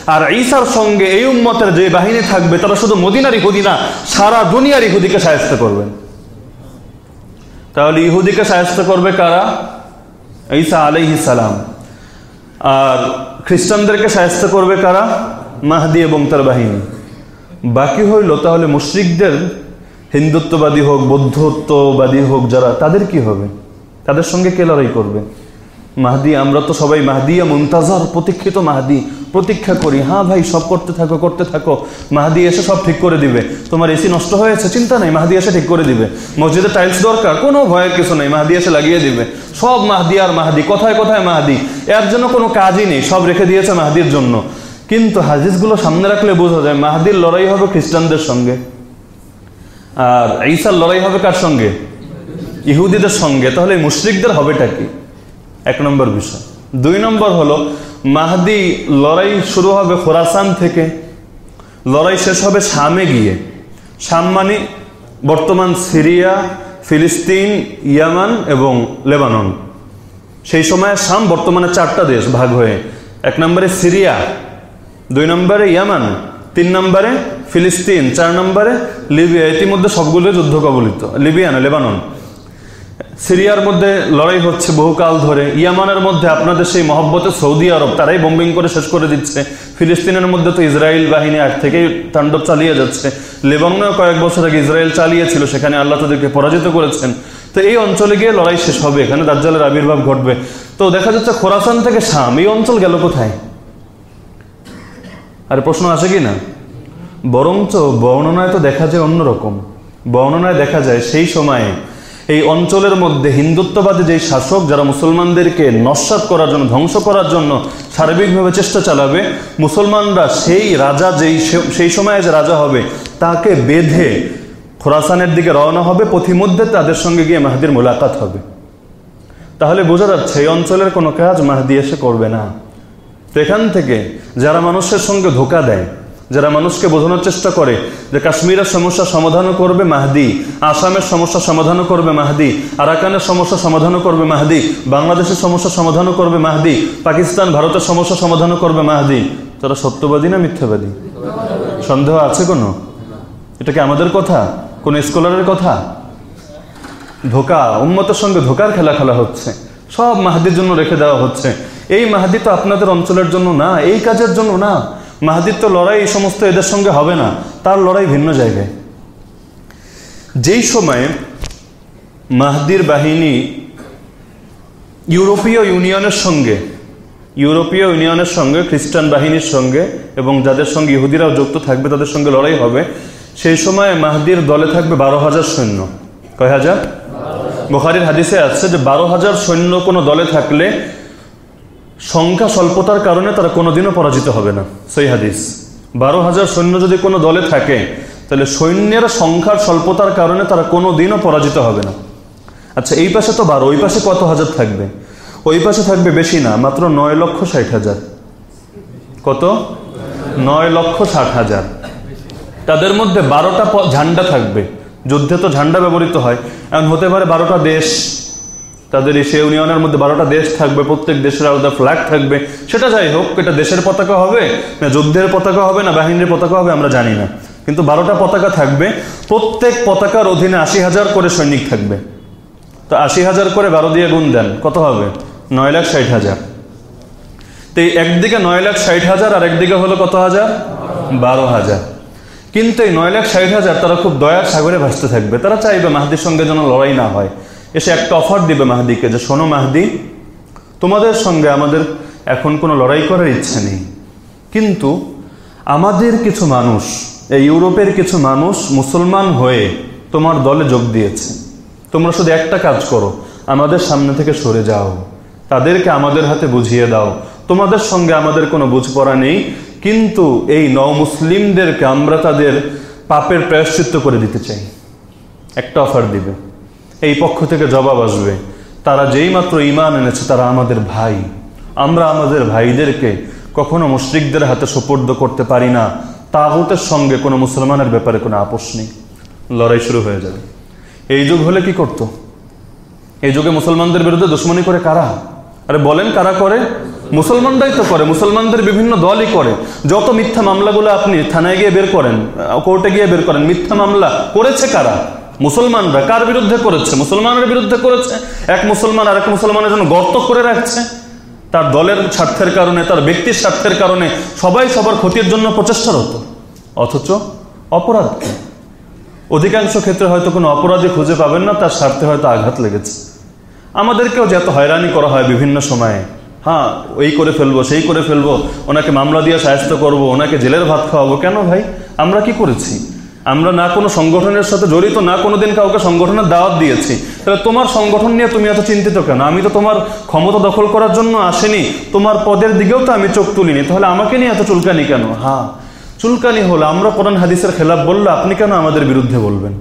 আর ঈসার সঙ্গে এই উম্মতের যে বাহিনী থাকবে, তারা শুধু মদিনার ইহুদি না, সারা দুনিয়ার ইহুদিকে সাহায্য করবেন। তাহলে ইহুদিকে সাহায্য করবে কারা? ঈসা আলাইহি সালাম। আর খ্রিস্টানদেরকে সাহায্য করবে কারা? মাহদি এবং তার বাহিনী। বাকি হইল তাহলে মুশ্রিকদের হিন্দুত্ববাদী হোক, বৌদ্ধত্ববাদী হোক, যারা, তাদের কি হবে? তাদের সঙ্গে কে লড়াই করবে? মাহদি, আমরা তো সবাই মাহদিয়া মুমতাজার প্রতীক্ষিত মাহদি। প্রতীক্ষা করি হ্যাঁ ভাই, সব করতে থাকো করতে থাকো। মাহদি এসে সব ঠিক করে দিবে। তোমার এসি নষ্ট হয়েছে? চিন্তা নেই, মাহদি এসে ঠিক করে দিবে। মসজিদে টাইলস দরকার? কোনো ভয়ের কিছু নেই, মাহদি এসে লাগিয়ে দিবে। সব মাহদি আর মাহদি, কোথায় কোথায় মাহদি। এর জন্য কোনো কাজই নেই, সব রেখে দিয়েছে মাহদির জন্য। কিন্তু হাদিসগুলো সামনে রাখলে বোঝা যায়, মাহাদির লড়াই হবে খ্রিস্টানদের সঙ্গে। আর ঈসার লড়াই হবে কার সঙ্গে? ইহুদিদের সঙ্গে। তাহলে মুশরিকদের হবেটা কি? এক নম্বর বিষয়। দুই নম্বর হলো, মাহাদি লড়াই শুরু হবে খোরাসান থেকে। লড়াই শেষ হবে শামে গিয়ে। শাম মানে বর্তমান সিরিয়া, ফিলিস্তিন, ইয়ামান এবং লেবানন। সেই সময় শাম বর্তমানে চারটা দেশ ভাগ হয়ে, এক নম্বরে সিরিয়া দুই নম্বরে ইয়ামান, তিন নম্বরে ফিলিস্তিন, চার নম্বরে লিবিয়া। ইতিমধ্যে সবগুলো যুদ্ধ কবলিত লিবিয়া না লেবানন। সিরিয়ার মধ্যে লড়াই হচ্ছে বহুকাল ধরে। ইয়ামানের মধ্যে আপনাদের সেই মহব্বতে সৌদি আরব, তারাই বোম্বিং করে শেষ করে দিচ্ছে। ফিলিস্তিনের মধ্যে তো ইসরায়েল বাহিনী আগ থেকেই তাণ্ডব চালিয়ে যাচ্ছে। লেবাননেও কয়েক বছর আগে ইসরায়েল চালিয়েছিল, সেখানে আল্লাহ তাদেরকে পরাজিত করেছেন। তো এই অঞ্চলে গিয়ে লড়াই শেষ হবে, এখানে দাজ্জালের আবির্ভাব ঘটবে। তো দেখা যাচ্ছে খোরাসান থেকে শাম, এই অঞ্চল গেল কোথায়? আর প্রশ্ন আসে কি না? বরঞ্চ বর্ণনায় তো দেখা যায় অন্যরকম। বর্ণনায় দেখা যায় সেই সময়ে এই অঞ্চলের মধ্যে হিন্দুত্ববাদী যেই শাসক যারা মুসলমানদেরকে নস্বাত করার জন্য, ধ্বংস করার জন্য সার্বিকভাবে চেষ্টা চালাবে, মুসলমানরা সেই রাজা যেই সেই সময়ে যে রাজা হবে, তাকে বেঁধে খোরাসানের দিকে রওনা হবে, পথিমধ্যে তাদের সঙ্গে গিয়ে মাহাদির মোলাকাত হবে। তাহলে বোঝা যাচ্ছে এই অঞ্চলের কোনো কাজ মাহাদি এসে করবে না। তো এখান থেকে যারা মানুষের সঙ্গে ধোকা দেয়, যারা মানুষকে বোঝানোর চেষ্টা করে যে কাশ্মীরের সমস্যা সমাধানও করবে মাহদি, আসামের সমস্যা সমাধানও করবে মাহদি, আরাকানের সমস্যা সমাধানও করবে মাহদি, বাংলাদেশের সমস্যা সমাধানও করবে মাহদি, পাকিস্তান, ভারতের সমস্যা সমাধানও করবে মাহদি। তারা সত্যবাদী না মিথ্যাবাদী? সন্দেহ আছে কোনো? এটা কি আমাদের কথা? কোন স্কলারের কথা? ধোকা, উম্মতের সঙ্গে ধোকার খেলা খেলা হচ্ছে। সব মাহাদির জন্য রেখে দেওয়া হচ্ছে। এই মাহাদি তো আপনাদের অঞ্চলের জন্য না, এই কাজের জন্য না। মাহাদির তো লড়াই এই সমস্ত এদের সঙ্গে হবে না, তার লড়াই ভিন্ন জায়গায়। যেই সময়ে মাহাদির বাহিনী ইউরোপীয় ইউনিয়নের সঙ্গে, ইউরোপীয় ইউনিয়নের সঙ্গে, খ্রিস্টান বাহিনীর সঙ্গে এবং যাদের সঙ্গে ইহুদিরাও যুক্ত থাকবে, তাদের সঙ্গে লড়াই হবে, সেই সময় মাহদির দলে থাকবে বারো হাজার সৈন্য। কয় হাজার? বুখারির হাদিসে আছে যে বারো হাজার সৈন্য কোনো দলে থাকলে সংখ্যা স্বল্পতার কারণে তারা কোনোদিনও পরাজিত হবে না। সেই হাদিস। বারো হাজার সৈন্য যদি কোনো দলে থাকে, তাহলে সৈন্যের সংখ্যার স্বল্পতার কারণে তারা কোনোদিনও পরাজিত হবে না। আচ্ছা এই পাশে তো বারো, ওই পাশে কত হাজার থাকবে? ওই পাশে থাকবে বেশি না, মাত্র নয় লক্ষ ষাট হাজার। কত? নয় লক্ষ ষাট হাজার। তাদের মধ্যে বারোটা ঝান্ডা থাকবে। যুদ্ধে তো ঝান্ডা ব্যবহৃত হয়। এখন হতে পারে বারোটা দেশ, তাদের এই সে ইউনিয়নের মধ্যে বারোটা দেশ থাকবে, প্রত্যেক দেশের আলাদা ফ্ল্যাগ থাকবে। সেটা যাই হোক, এটা দেশের পতাকা হবে, না যুদ্ধের পতাকা হবে, না বাহিনীর পতাকা হবে, আমরা জানি না। কিন্তু বারোটা পতাকা থাকবে, প্রত্যেক পতাকার অধীনে আশি হাজার করে সৈনিক থাকবে। তো আশি হাজার করে বারো দিয়ে গুণ দেন, কত হবে? নয় লাখ ষাট হাজার। তো একদিকে নয় লাখ ষাট হাজার, আর একদিকে হলো কত হাজার? বারো হাজার। কিন্তু এই নয় লাখ ষাট হাজার তারা খুব দয়ার সাগরে ভাসতে থাকবে। তারা চাইবে মাহাদির সঙ্গে যেন লড়াই না হয়। এসে একটা অফার দিবে মাহাদিকে যে, শোনো মাহাদি, তোমাদের সঙ্গে আমাদের এখন কোনো লড়াই করার ইচ্ছে নেই। কিন্তু আমাদের কিছু মানুষ, এই ইউরোপের কিছু মানুষ মুসলমান হয়ে তোমার দলে যোগ দিয়েছে। তোমরা শুধু একটা কাজ করো, আমাদের সামনে থেকে সরে যাও। তাদেরকে আমাদের হাতে বুঝিয়ে দাও। তোমাদের সঙ্গে আমাদের কোনো বুঝপড়া নেই। কিন্তু এই নও মুসলিমদেরকে আমরা তাদের পাপের প্রায়শ্চিত্ত করে দিতে চাই। একটা অফার দিবে। এই পক্ষ থেকে জবাব আসবে, তারা যেই মাত্র ইমান এনেছে তারা আমাদের ভাই। আমরা আমাদের ভাইদেরকে কখনো মুশরিকদের হাতে সুপর্দ করতে পারি না। তাগুতের সঙ্গে কোনো মুসলমানের ব্যাপারে কোনো আপোষ নেই। লড়াই শুরু হয়ে যাবে। এই যুগ হলে কি করতো? এই যুগে মুসলমানদের বিরুদ্ধে দুশ্মনী করে কারা? আরে বলেন কারা করে? মুসলমানরাই তো করে, মুসলমানদের বিভিন্ন দলই করে। যত মিথ্যা মামলাগুলো আপনি থানায় গিয়ে বের করেন কোর্টে গিয়ে বের করেন, মিথ্যা মামলা করেছে কারা? মুসলমানরা কার বিরুদ্ধে করেছে? মুসলমানের বিরুদ্ধে করেছে? এক মুসলমান আর এক মুসলমানের জন্য গর্ত করে রাখছে? তার দলের স্বার্থের কারণে, তার ব্যক্তির স্বার্থের কারণে সবাই সবার ক্ষতির জন্য প্রচেষ্টারত। অথচ অপরাধ অধিকাংশ ক্ষেত্রে হয়তো কোনো অপরাধী খুঁজে পাবেন না, তার স্বার্থে হয়তো আঘাত লেগেছে। আমাদেরকেও যে এত হয়রানি করা হয় বিভিন্ন সময়ে হ্যাঁ এই করে ফেলব, সেই করে ফেলব, ওনাকে মামলা দিয়ে সাহায্য করব, ওনাকে জেলের ভাত খাওয়াবো। কেন ভাই? আমরা কি করেছি? আমরা না কোনো সংগঠনের সাথে জড়িত, না কোনোদিন কাউকে সংগঠনের দাওয়াত দিয়েছি। তাহলে তোমার সংগঠন নিয়ে তুমি এত চিন্তিত কেন? আমি তো তোমার ক্ষমতা দখল করার জন্য আসেনি, তোমার পদের দিকেও তো আমি চোখ তুলিনি। তাহলে আমাকে নিয়ে এত চুলকানি কেন? হ্যাঁ চুলকানি হলো, আমরা কোরআন হাদিসের খেলাফ বললে আপনি কেন আমাদের বিরুদ্ধে বলবেন?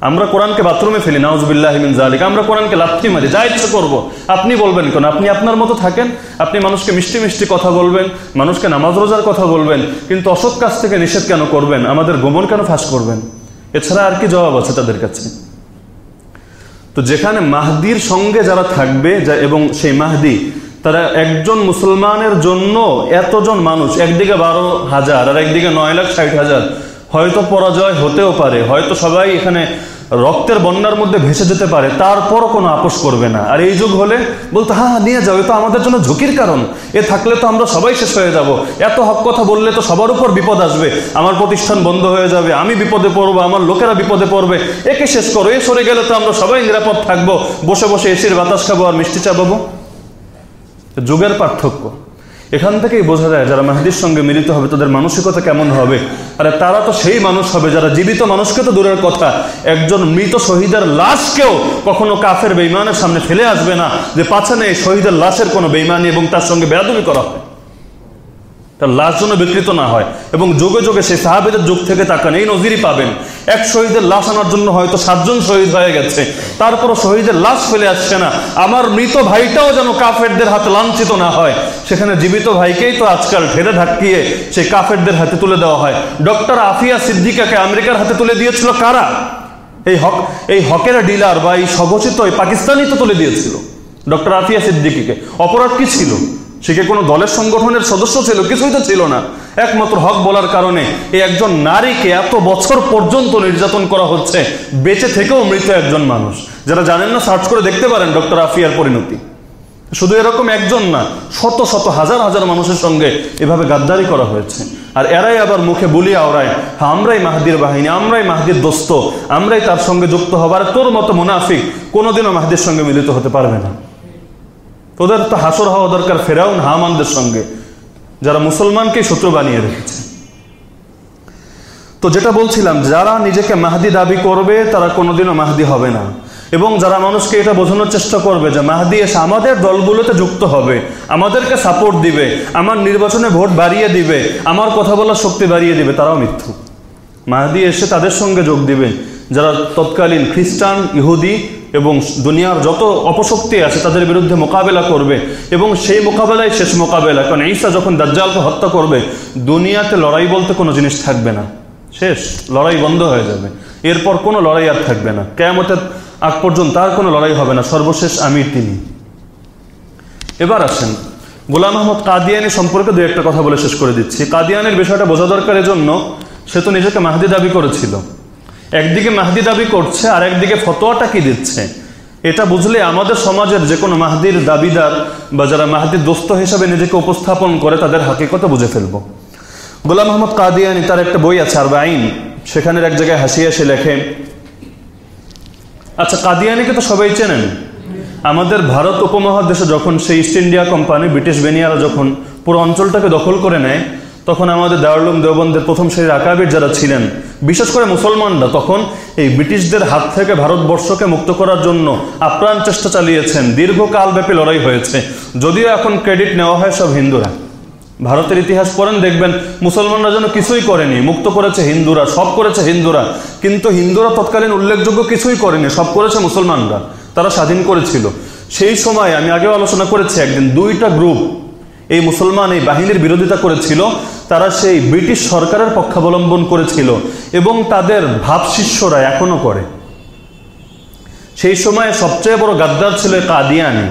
আমরা কোরআনকে বাথরুমে ফেলি নাউজবিল্লাহিমিন জালিক আমরা কোরআনকে লাথি মারি, যা ইচ্ছে করব। আপনি বলবেন কেন? আপনি আপনার মতো থাকেন, আপনি মানুষকে মিষ্টি মিষ্টি কথা বলবেন, মানুষকে নামাজ রোজার কথা বলবেন, কিন্তু অসৎ কাজ থেকে নিষেধ কেন করবেন? আমাদের গোমন কেন ফাঁস করবেন? এছাড়া আর কি জবাব আছে তাদের কাছে? তো যেখানে মাহদির সঙ্গে যারা থাকবে, যা- এবং সেই মাহদি, তারা একজন মুসলমানের জন্য এতজন মানুষ, একদিকে বারো হাজার আর একদিকে নয় লাখ ষাট হাজার হয়তো পরাজয় হতেও পারে, হয়তো সবাই এখানে রক্তের বন্যার মধ্যে ভেসে যেতে পারে, তারপরও কোনো আপোষ করবে না। আর এই যুগ হলে বলতো হ্যাঁ হ্যাঁ নিয়ে যাও, এ তো আমাদের জন্য ঝুঁকির কারণ। এ থাকলে তো আমরা সবাই শেষ হয়ে যাব। এত হক কথা বললে তো সবার উপর বিপদ আসবে। আমার প্রতিষ্ঠান বন্ধ হয়ে যাবে, আমি বিপদে পড়ব, আমার লোকেরা বিপদে পড়বে। একে শেষ করো? এ সরে গেলে তো আমরা সবাই নিরাপদ থাকব। বসে বসে এসির বাতাস খাব আর মিষ্টি চা পাবো? যুগের পার্থক্য। এখান থেকেই বোঝা যায় যারা মাহাদির সঙ্গে মিলিত হবে তাদের মানসিকতা কেমন হবে। আর তারা তো সেই মানুষ হবে যারা জীবিত মানুষকে তো দূরের কথা। একজন মৃত শহীদের লাশকেও কখনো কাফের বেইমানের সামনে ফেলে আসবে না যে পাছানে শহীদের লাশের কোনো বেইমানি এবং তার সঙ্গে বেড়াদুমি করা হয়। তার লাশ যেন বিকৃত না হয়। এবং যুগে যুগে সেই সাহাবেদের যুগ থেকে তাকান, এই নজিরই পাবেন। এক শহীদের লাশ আনার জন্য হয়তো সাতজন শহীদ হয়ে গেছে। তারপরও শহীদের লাশ ফেলে আসছে না। আমার মৃত ভাইটাও যেন কাফেরদের হাতে লাঞ্ছিত না হয়। সেখানে জীবিত ভাইকেই তো আজকাল ঢেলে ঢাকিয়ে সেই কাফেরদের হাতে তুলে দেওয়া হয়। ডক্টর আফিয়া সিদ্দিকাকে আমেরিকার হাতে তুলে দিয়েছিল কারা? এই হক, এই হকের ডিলার বা এই স্বঘোষিত এই পাকিস্তানি তো তুলে দিয়েছিল। ডক্টর আফিয়া সিদ্দিকিকে। অপরাধ কি ছিল? সে কি কোনো দলের সংগঠনের সদস্য ছিল? কিছুই তো ছিল না। একমাত্র হক বলার কারণে এই একজন নারীকে এত বছর পর্যন্ত নির্যাতন করা হচ্ছে, বেঁচে থেকেও মৃত একজন মানুষ। যারা জানেন না সার্চ করে দেখতে পারেন ডক্টর আফিয়ার পরিণতি। শুধু এরকম একজন না, শত শত হাজার হাজার মানুষের সঙ্গে এভাবে গাদ্দারি করা হয়েছে। আর এরাই আবার মুখে বলি আওড়ায় হ্যাঁ আমরাই মাহাদির বাহিনী, আমরাই মাহাদির দোস্ত, আমরাই তার সঙ্গে যুক্ত হবার তোর মতো মুনাফিক কোনোদিনও মাহাদির সঙ্গে মিলিত হতে পারবে না। তোদের তো হাসর হওয়া দরকার ফেরাউন, হামানদের সঙ্গে। যারা মুসলমানকে শত্রু বানিয়ে রেখেছে। তো যেটা বলছিলাম, যারা নিজেকে মাহাদি দাবি করবে, তারা কোনোদিনও মাহাদি হবে না। এবং যারা মানুষকে এটা বোঝানোর চেষ্টা করবে যে মাহাদি এসে আমাদের দলগুলোতে যুক্ত হবে, আমাদেরকে সাপোর্ট দিবে, আমার নির্বাচনে ভোট বাড়িয়ে দিবে, আমার কথা বলার শক্তি বাড়িয়ে দিবে, তারাও মিথ্যু মাহাদি এসে তাদের সঙ্গে যোগ দিবে। যারা তৎকালীন খ্রিস্টান, ইহুদি এবং দুনিয়ার যত অপশক্তি আছে তাদের বিরুদ্ধে মোকাবেলা করবে এবং সেই মোকাবেলায় শেষ মোকাবেলা। কারণ ঈসা যখন দাজ্জালকে হত্যা করবে, দুনিয়াতে লড়াই বলতে কোনো জিনিস থাকবে না। শেষ, লড়াই বন্ধ হয়ে যাবে। এরপর কোনো লড়াই আর থাকবে না। কেয়ামতের আগ পর্যন্ত তার কোনো লড়াই হবে না, সর্বশেষ আমি তিনি। এবার আসেন, গোলাম আহমদ কাদিয়ানি সম্পর্কে দু একটা কথা বলে শেষ করে দিচ্ছি। কাদিয়ানের বিষয়টা বোঝা দরকার জন্য সে তো নিজেকে মাহাদি দাবি করেছিল। একদিকে মাহাদি দাবি করছে আর একদিকে ফতোয়াটা কি দিচ্ছে? এটা বুঝলে আমাদের সমাজের যে কোনো মাহাদির দাবিদার বা যারা মাহাদির দোস্ত হিসাবে নিজেকে উপস্থাপন করে, তাদের হাকিকতা বুঝে ফেলব। গোলাম আহমদ কাদিয়ানি তার একটা বই আছে আর আইন সেখানের এক জায়গায় হাসিয়ে এসে লেখে আচ্ছা কাদিয়ানিকে তো সবাই চেনেন। আমাদের ভারত উপমহাদেশে যখন সেই ইস্ট ইন্ডিয়া কোম্পানি, ব্রিটিশ বেনিয়ারা যখন পুরো অঞ্চলটাকে দখল করে নেয় তখন আমাদের দারুলুম দেওবন্দের প্রথম শ্রেণির আকাবির যারা ছিলেন, বিশেষ করে মুসলমানরা তখন এই ব্রিটিশদের হাত থেকে ভারতবর্ষকে মুক্ত করার জন্য আপ্রাণ চেষ্টা চালিয়েছেন। দীর্ঘকালব্যাপী লড়াই হয়েছে। যদিও এখন ক্রেডিট নেওয়া হয় সব হিন্দুরা। ভারতের ইতিহাস পড়েন, দেখবেন মুসলমানরা যেন কিছুই করেনি। মুক্ত করেছে হিন্দুরা, সব করেছে হিন্দুরা। কিন্তু হিন্দুরা তৎকালীন উল্লেখযোগ্য কিছুই করেনি, সব করেছে মুসলমানরা। তারা স্বাধীন করেছিল। সেই সময় আমি আগেও আলোচনা করেছি, একদিন দুইটা গ্রুপ, এই মুসলমান এই বাহিনীর বিরোধিতা করেছিল। তারা সেই ব্রিটিশ সরকারের পক্ষাবলম্বন করেছিল এবং তাদের ভাবশিষ্যরা এখনও করে। সেই সময় সবচেয়ে বড় গাদ্দার ছিল কাদিয়ানি,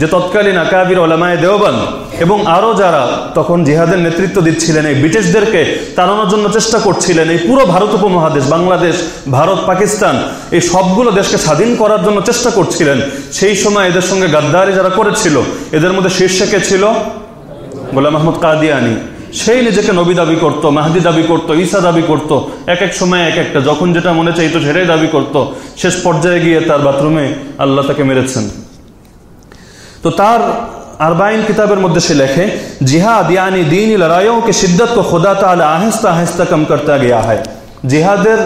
যে তৎকালীন আকাবির ওলামায় দেওবান এবং আরও যারা তখন জিহাদের নেতৃত্ব দিচ্ছিলেন, এই ব্রিটিশদেরকে তাড়ানোর জন্য চেষ্টা করছিলেন। এই পুরো ভারত উপমহাদেশ, বাংলাদেশ, ভারত, পাকিস্তান, এই সবগুলো দেশকে স্বাধীন করার জন্য চেষ্টা করছিলেন। সেই সময় এদের সঙ্গে গাদ্দারি যারা করেছিল, এদের মধ্যে শীর্ষে কে ছিল? গোলাম মাহমুদ কাদিয়ানি। সেই নিজেকে নবী দাবি করত, মাহাদি দাবি করত, ঈসা দাবি করত। এক এক সময় এক একটা, যখন যেটা মনে চাইতো সেটাই দাবি করত। শেষ পর্যায়ে গিয়ে তার বাথরুমে আল্লাহ তাকে মেরেছেন। তো তার আরবাইন কিতাবের মধ্যে সে লেখে, জিহাদ ইয়ানি দিন লড়াইও সিদ্ধাত খোদা তাহলে আহেস্তা আহেস্তা কম করতে গিয়া হয় জিহাদের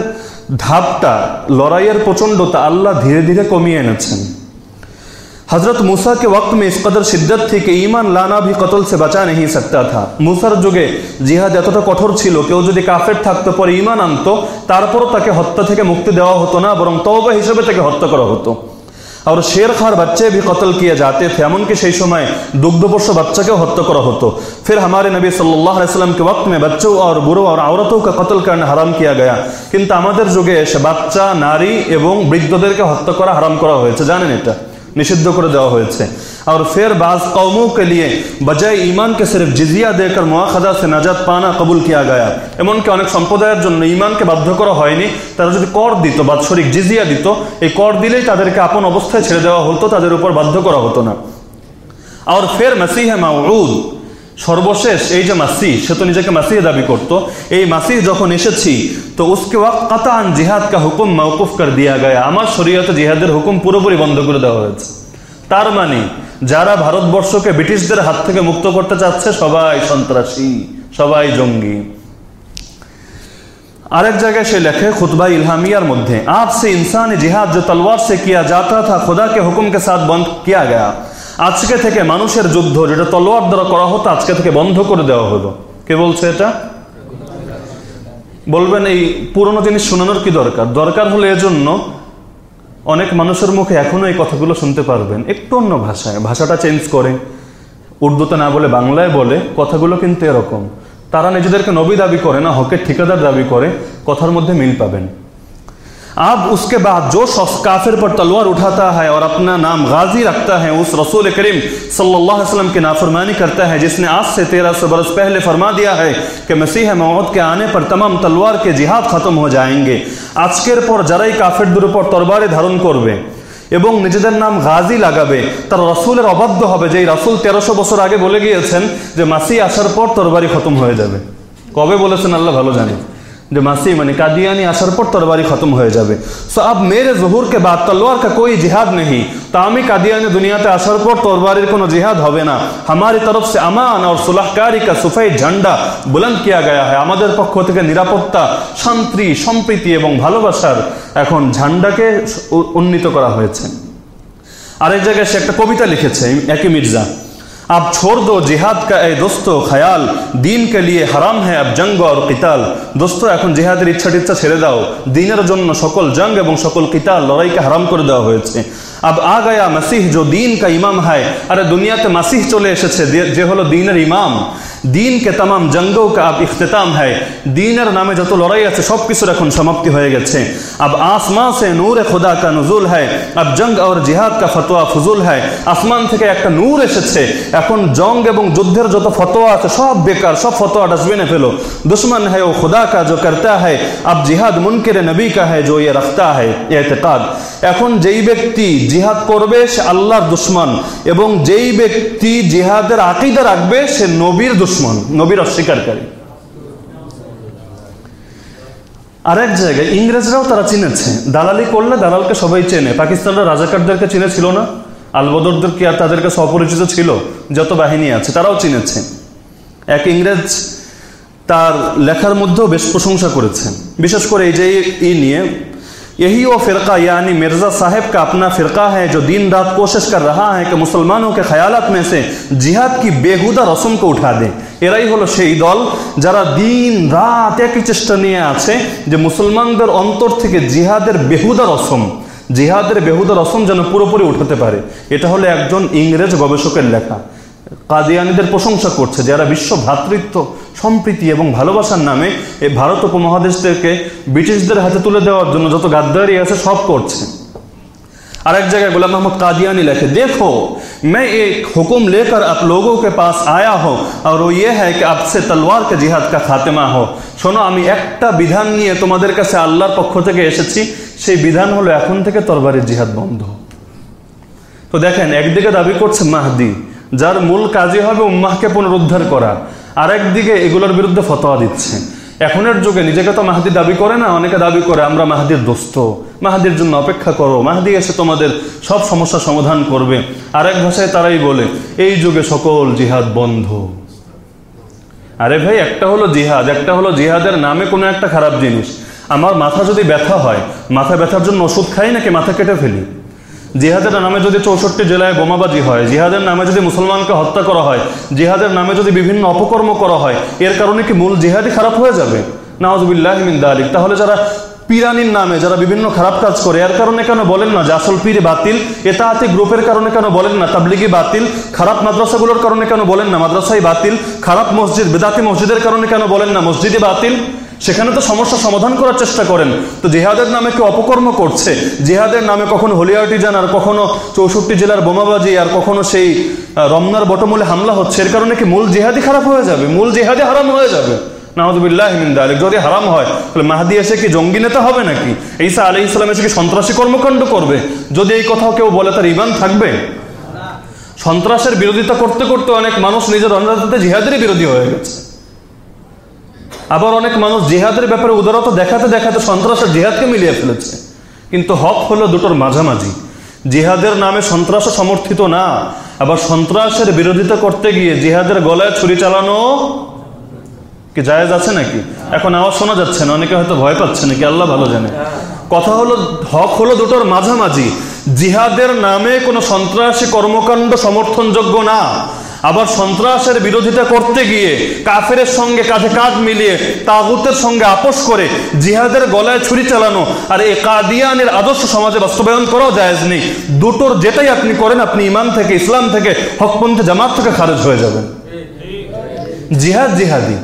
ধাপটা, লড়াইয়ের প্রচণ্ডতা আল্লাহ ধীরে ধীরে কমিয়ে এনেছেন। हजरत मूसा के वक्त में इस कदर शिद्दत थी कि ईमान लाना भी कतल से बचा नहीं सकता था মুসার যুগে জিহাদ এতটা কঠোর ছিল কেউ যদি কাফের থাকতো পরে ইমান আনতো তারপরও তাকে হত্যা থেকে মুক্তি দেওয়া হতো না বরং তওবা হিসেবে তাকে হত্যা করা হতো और शेर खार बच्चे भी कत्ल किए जाते थे এমনকি সেই সময় দুগ্ধপোষ্য বাচ্চাকেও হত্যা করা হতো फिर हमारे नबी सल्लल्लाहु अलैहि वसल्लम के वक्त में बच्चों और बुढ़ों और औरतों का कत्ल करना हराम किया गया কিন্তু আমাদের যুগে এসে বাচ্চা নারী এবং বৃদ্ধদেরকে হত্যা করা হারাম করা হয়েছে জানেন এটা निषिद्ध कर देवा হয়েছে और फिर बाज कौमों के लिए बजाय ईमान के सिर्फ जिजिया देकर मुआखदा से नाजात पाना कबूल किया गया এমনকি অনেক সম্প্রদায়ের জন্য ইমানকে বাধ্য করা হয়নি তারা যদি কর দিত বাৎসরিক জিজিয়া দিত এই কর দিলেই তাদেরকে আপন অবস্থায় ছেড়ে দেওয়া হতো তাদের উপর বাধ্য করা হতো না আর ফের মাসিহ মাউদ সর্বশেষ এই যে মাসি সে তো নিজেকে মাসিহ দাবি করত। এই মাসিহ যখন এসেছি, তো উসকে ওয়াক কাতান জিহাদ কা হুকুম মৌকুফ কর দিয়া গায়া। আমার শরীয়তে জিহাদের হুকুম পুরোপুরি বন্ধ করে দেওয়া হয়েছে। তার মানে যারা ভারতবর্ষকে ব্রিটিশদের হাত থেকে মুক্ত করতে চাচ্ছে, সবাই সন্ত্রাসী, সবাই জঙ্গি। আরেক জায়গায় সে লেখে, খুতবা ইলহামিয়ার মধ্যে আজ সে ইনসান জিহাদ, যে তলওয়ার সে কিয়া যাতা থা, খুদা কে হুকুম কে সাথ বন্ধ কিয়া গয়া। আজকে থেকে মানুষের যুদ্ধ, যেটা তলোয়ার দ্বারা করা হতো, আজকে থেকে বন্ধ করে দেওয়া হলো। কে বলছে এটা? বলবেন, এই পুরনো জিনিস শোনানোর কি দরকার? দরকার হলো এজন্য অনেক মানুষের মুখে এখনও এই কথাগুলো শুনতে পারবেন। একটু অন্য ভাষায়। ভাষাটা চেঞ্জ করে উর্দুতে না বলে বাংলায় বলে, কথাগুলো কিন্তু এরকম। তারা নিজেদেরকে নবী দাবি করে না, হকের ঠিকাদার দাবি করে, কথার মধ্যে মিল পাবেন। اب اس کے بعد جو شخص کافر پر تلوار اٹھاتا ہے اور اپنا نام غازی رکھتا ہے، اس رسول کریم صلی اللہ علیہ وسلم کی نافرمانی کرتا ہے، جس نے آج سے تیرہ سو برس پہلے فرما دیا ہے کہ مسیح موعود کے آنے پر تمام تلوار کے جہاد ختم ہو جائیں گے۔ আজকের পর যারাই কাফেরদের উপর তরবারে ধারণ করবে এবং নিজেদের নাম গাজী লাগাবে তার রসুলের অবাধ্য হবে যে آگے রসুল তেরোশো বছর আগে বলে গিয়েছেন যে মাসি আসার পর তরবারি খতম হয়ে যাবে কবে বলেছেন আল্লাহ ভালো জানেন যে মাসি মানে কাদিয়ানি আসার পর তরবারি খতম হয়ে যাবে সো আব মেরে জহুর কে বাদ তলোয়ার কা কোই জিহাদ নেই তা আমি কাদিয়ানি দুনিয়াতে আসার পর তরবারির কোনো জিহাদ হবে না हमारी तरफ से अमान और सुलहकारी का सफेद झंडा বুলন্দ কিয়া গয়া হয় আমাদের পক্ষ থেকে নিরাপত্তা শান্তি সম্প্রীতি এবং ভালোবাসার এখন ঝান্ডাকে উ- উন্নীত করা হয়েছে আরেক জায়গায় সে একটা কবিতা লিখেছে একই মির্জা अब छोड़ दो जिहाद का ए दोस्तों ख्याल দিন के लिए হারাম है अब जंग और किताल দোস্ত এখন জিহাদের ইচ্ছা টিচ্ছা ছেড়ে দাও দিনের জন্য সকল জং এবং সকল কিতাল লড়াইকে হারাম করে দেওয়া হয়েছে अब आ गया मसीह जो दीन का इमाम है আরে দুনিয়াতে মাসিহ চলে এসেছে যে- যে হলো দিনের ইমাম দিন কে তাম জঙ্গও কা আব ইখতিতাম হ্যায় দিনের নামে যত লড়াই আছে সব কিছুর এখন সমাপ্তি হয়ে গেছে अब आसमां से नूर खुदा का नजुल है अब जंग और जिहाद का ফতোয়া ফুজুল है আসমান থেকে একটা নূর এসেছে এখন জং এবং যুদ্ধের যত ফতোয়া আছে সব বেকার সব ফতোয়া ডাস্টবিনে ফেলো দুশ্মন है वो खुदा का जो करता है अब जिहाद मुनकिर नबी का है जो ये रखता है এতেকাদ এখন যেই ব্যক্তি জিহাদ করবে, সে আল্লাহর দুশ্মন। এবং যেই ব্যক্তি জিহাদের আকিদা রাখবে, সে নবীর দুশ্মন, নবীর অস্বীকারী। আরেক জায়গায় ইংরেজরাও তারা চিনেছে। দালালি করলে দালালকে সবাই চেনে। পাকিস্তানরা রাজাকারদেরকে চিনেছিল না? আলবদরদের কি আর তাদের কাছে অপরিচিত ছিল? যত বাহিনী আছে, তারাও চিনেছে। এক ইংরেজ তার লেখার মধ্যেও বেশ প্রশংসা করেছেন বিশেষ করে এই যে ই নিয়ে यही वो फ़िरका यानी मिर्ज़ा साहब का अपना फ़िरका है जो दिन रात कोशिश कर रहा है कि मुसलमानों के ख्यालात में से जिहाद की बेहुदा रस्म को उठा दे এরাই হলো সেই দল যারা দিন রাত একই চেষ্টা নিয়ে আছে যে মুসলমানদের অন্তর থেকে জিহাদের বেহুদা রসম জিহাদের বেহুদা রসম যেন পুরোপুরি উঠাতে পারে এটা হলো একজন ইংরেজ গবেষকের লেখা কাদিয়ানিদের প্রশংসা করছে যারা বিশ্ব ভ্রাতৃত্ব সম্প্রীতি এবং ভালোবাসার নামে এই ভারত উপমহাদেশ থেকে ব্রিটিশদের হাতে তুলে দেওয়ার জন্য যত গাদ্দারি আছে সব করছে और एक जगह गुलाम मोहम्मद कादियानी लिखे देखो मैं एक हुक्म लेकर आप लोगों के पास आया हो और वो ये है कि अब से तलवार के जिहाद का खात्मा हो শোনো আমি একটা বিধান নিয়ে তোমাদের কাছে আল্লাহর পক্ষ থেকে এসেছি সেই বিধান হলো এখন থেকে তরবারির জিহাদ বন্ধ তো দেখেন একদিকে দাবি করছে মাহদি যার মূল কাজই হবে উম্মাহকে পুনরুদ্ধার করা আর একদিকে এগুলোর বিরুদ্ধে ফতোয়া দিচ্ছে। এখনের যুগে নিজেকে তো মাহাদি দাবি করে না, অনেকে দাবি করে আমরা মাহাদির দোস্ত, মাহাদির জন্য অপেক্ষা করো, মাহাদি এসে তোমাদের সব সমস্যা সমাধান করবে। আরেক ভাষায় তারাই বলে, এই যুগে সকল জিহাদ বন্ধ। আরে ভাই, একটা হলো জিহাদ, একটা হলো জিহাদের নামে কোনো একটা খারাপ জিনিস। আমার মাথা যদি ব্যথা হয়, মাথা ব্যথার জন্য ওষুধ খাই নাকি মাথা কেটে ফেলি? জিহাদের নামে যদি চৌষট্টি জেলায় বোমাবাজি হয়, জিহাদের নামে যদি মুসলমানকে হত্যা করা হয়, জিহাদের নামে যদি বিভিন্ন অপকর্ম করা হয়, এর কারণে কি মূল জিহাদি খারাপ হয়ে যাবে? নাওজবিল্লাহ মিন দালিক। তাহলে যারা পিরানির নামে যারা বিভিন্ন খারাপ কাজ করে, এর কারণে কেন বলেন না যে আসল পীরে বাতিল? এতাহাতি গ্রুপের কারণে কেন বলেন না? তাবলিগি বাতিল? খারাপ মাদ্রাসাগুলোর কারণে কেন বলেন না? মাদ্রাসাই বাতিল? খারাপ মসজিদ, বেদাতি মসজিদের কারণে কেন বলেন না? মসজিদে বাতিল? সেখানে তো সমস্যা সমাধান করার চেষ্টা করেন। তো জেহাদের নামে কেউ অপকর্ম করছে? জেহাদের নামে কখনো হলিয়াটি যান আর কখনো চৌষট্টি জেলার বোমাবাজি আর কখনো সেই রমনার বটমূলে হামলা হচ্ছে? এর কারণে কি মূল জেহাদি খারাপ হয়ে যাবে? মূল জেহাদি হারাম হয়ে যাবে? নাহদুবিল্লাহ মিন্দালিক যদি হারাম হয়, তাহলে মাহাদি এসে কি জঙ্গি নেতা হবে নাকি? ঈসা আলি ইসলাম এসে কি সন্ত্রাসী কর্মকাণ্ড করবে? যদি এই কথাও কেউ বলে, তার ইমান থাকবে? সন্ত্রাসের বিরোধিতা করতে করতে অনেক মানুষ নিজের অন্যতে জিহাদেরই বিরোধী হয়ে গেছে। আবার অনেক মানুষ জিহাদের ব্যাপারে উদারতা দেখাতে দেখাতে সন্ত্রাসের জিহাদকে মিলিয়ে ফেলেছে। কিন্তু হক হলো দুটোর মাঝামাঝি। জিহাদের নামে সন্ত্রাস সমর্থিত না। আবার সন্ত্রাসের বিরোধিতা করতে গিয়ে জিহাদের গলায় ছুরি চালানো কি জায়েজ আছে নাকি? এখন আওয়াজ শোনা যাচ্ছে না, অনেকে হয়তো ভয় পাচ্ছে নাকি, আল্লাহ ভালো জানে। কথা হলো, হক হলো দুটোর মাঝামাঝি। জিহাদের নামে কোনো সন্ত্রাসী কর্মকাণ্ড সমর্থনযোগ্য না। আবার সন্ত্রাসের বিরোধিতা করতে গিয়ে কাফের সঙ্গে কাঁধে কাঁধ মিলিয়ে তাগুতের সঙ্গে আপোষ করে জিহাদের গলায় ছুরি চালানো আর এ কাদিয়ানের আদর্শ সমাজে বাস্তবায়ন করাও জায়েজ নেই। দুটোর যেটাই আপনি করেন, আপনি ইমান থেকে, ইসলাম থেকে, হকপন্থী জামাত থেকে খারেজ হয়ে যাবেন। জিহাদ জিহাদি।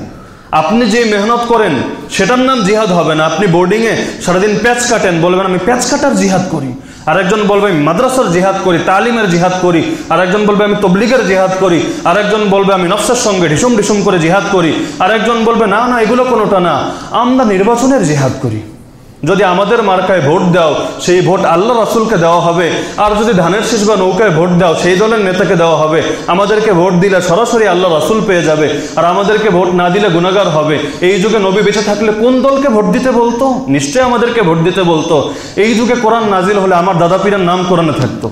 আপনি যে মেহনত করেন, সেটার নাম জিহাদ হবে না। আপনি বোর্ডিংয়ে সারাদিন প্যাচ কাটেন, বলবেন, আমি প্যাচ কাটার জিহাদ করি। আর একজন বলবে, আমি মাদ্রাসার জিহাদ করি, তালিমের জিহাদ করি। আর একজন বলবে, আমি তবলিগের জিহাদ করি। আর একজন বলবে, আমি নফসের সঙ্গে ঢিসুম ঢিসুম করে জিহাদ করি। আর একজন বলবে, না না, এগুলো কোনোটা না। আমরা নির্বাচনের জিহাদ করি। যদি আমাদের মার্কায় ভোট দাও, সেই ভোট আল্লাহ রাসুলকে দেওয়া হবে। আর যদি ধানের শীষ বা নৌকায় ভোট দাও, সেই দলের নেতাকে দেওয়া হবে। আমাদেরকে ভোট দিলে সরাসরি আল্লাহ রাসুল পেয়ে যাবে। আর আমাদেরকে ভোট না দিলে গুণাগার হবে। এই যুগে নবী বেঁচে থাকলে কোন দলকে ভোট দিতে বলতো? নিশ্চয়ই আমাদেরকে ভোট দিতে বলতো। এই যুগে কোরআন নাজিল হলে আমার দাদা পীরের নাম কোরআনে থাকতো।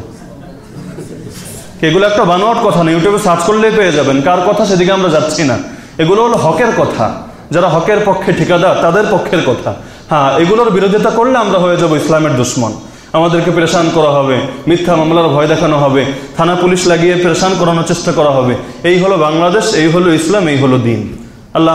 এগুলো একটা বানোয়াট কথা না, ইউটিউবে সার্চ করলেই পেয়ে যাবেন। কার কথা সেদিকে আমরা যাচ্ছি না। এগুলো হলো হকের কথা। যারা হকের পক্ষে ঠিকাদার, তাদের পক্ষের কথা। হ্যাঁ এগুলোর বিরোধিতা করলে আমরা হয়ে যাব ইসলামের দুশ্মন। আমাদেরকে প্রেশান করা হবে, মিথ্যা মামলার ভয় দেখানো হবে, থানা পুলিশ লাগিয়ে প্রেশান করানোর চেষ্টা করা হবে। এই হলো বাংলাদেশ, এই হলো ইসলাম, এই হলো দিন।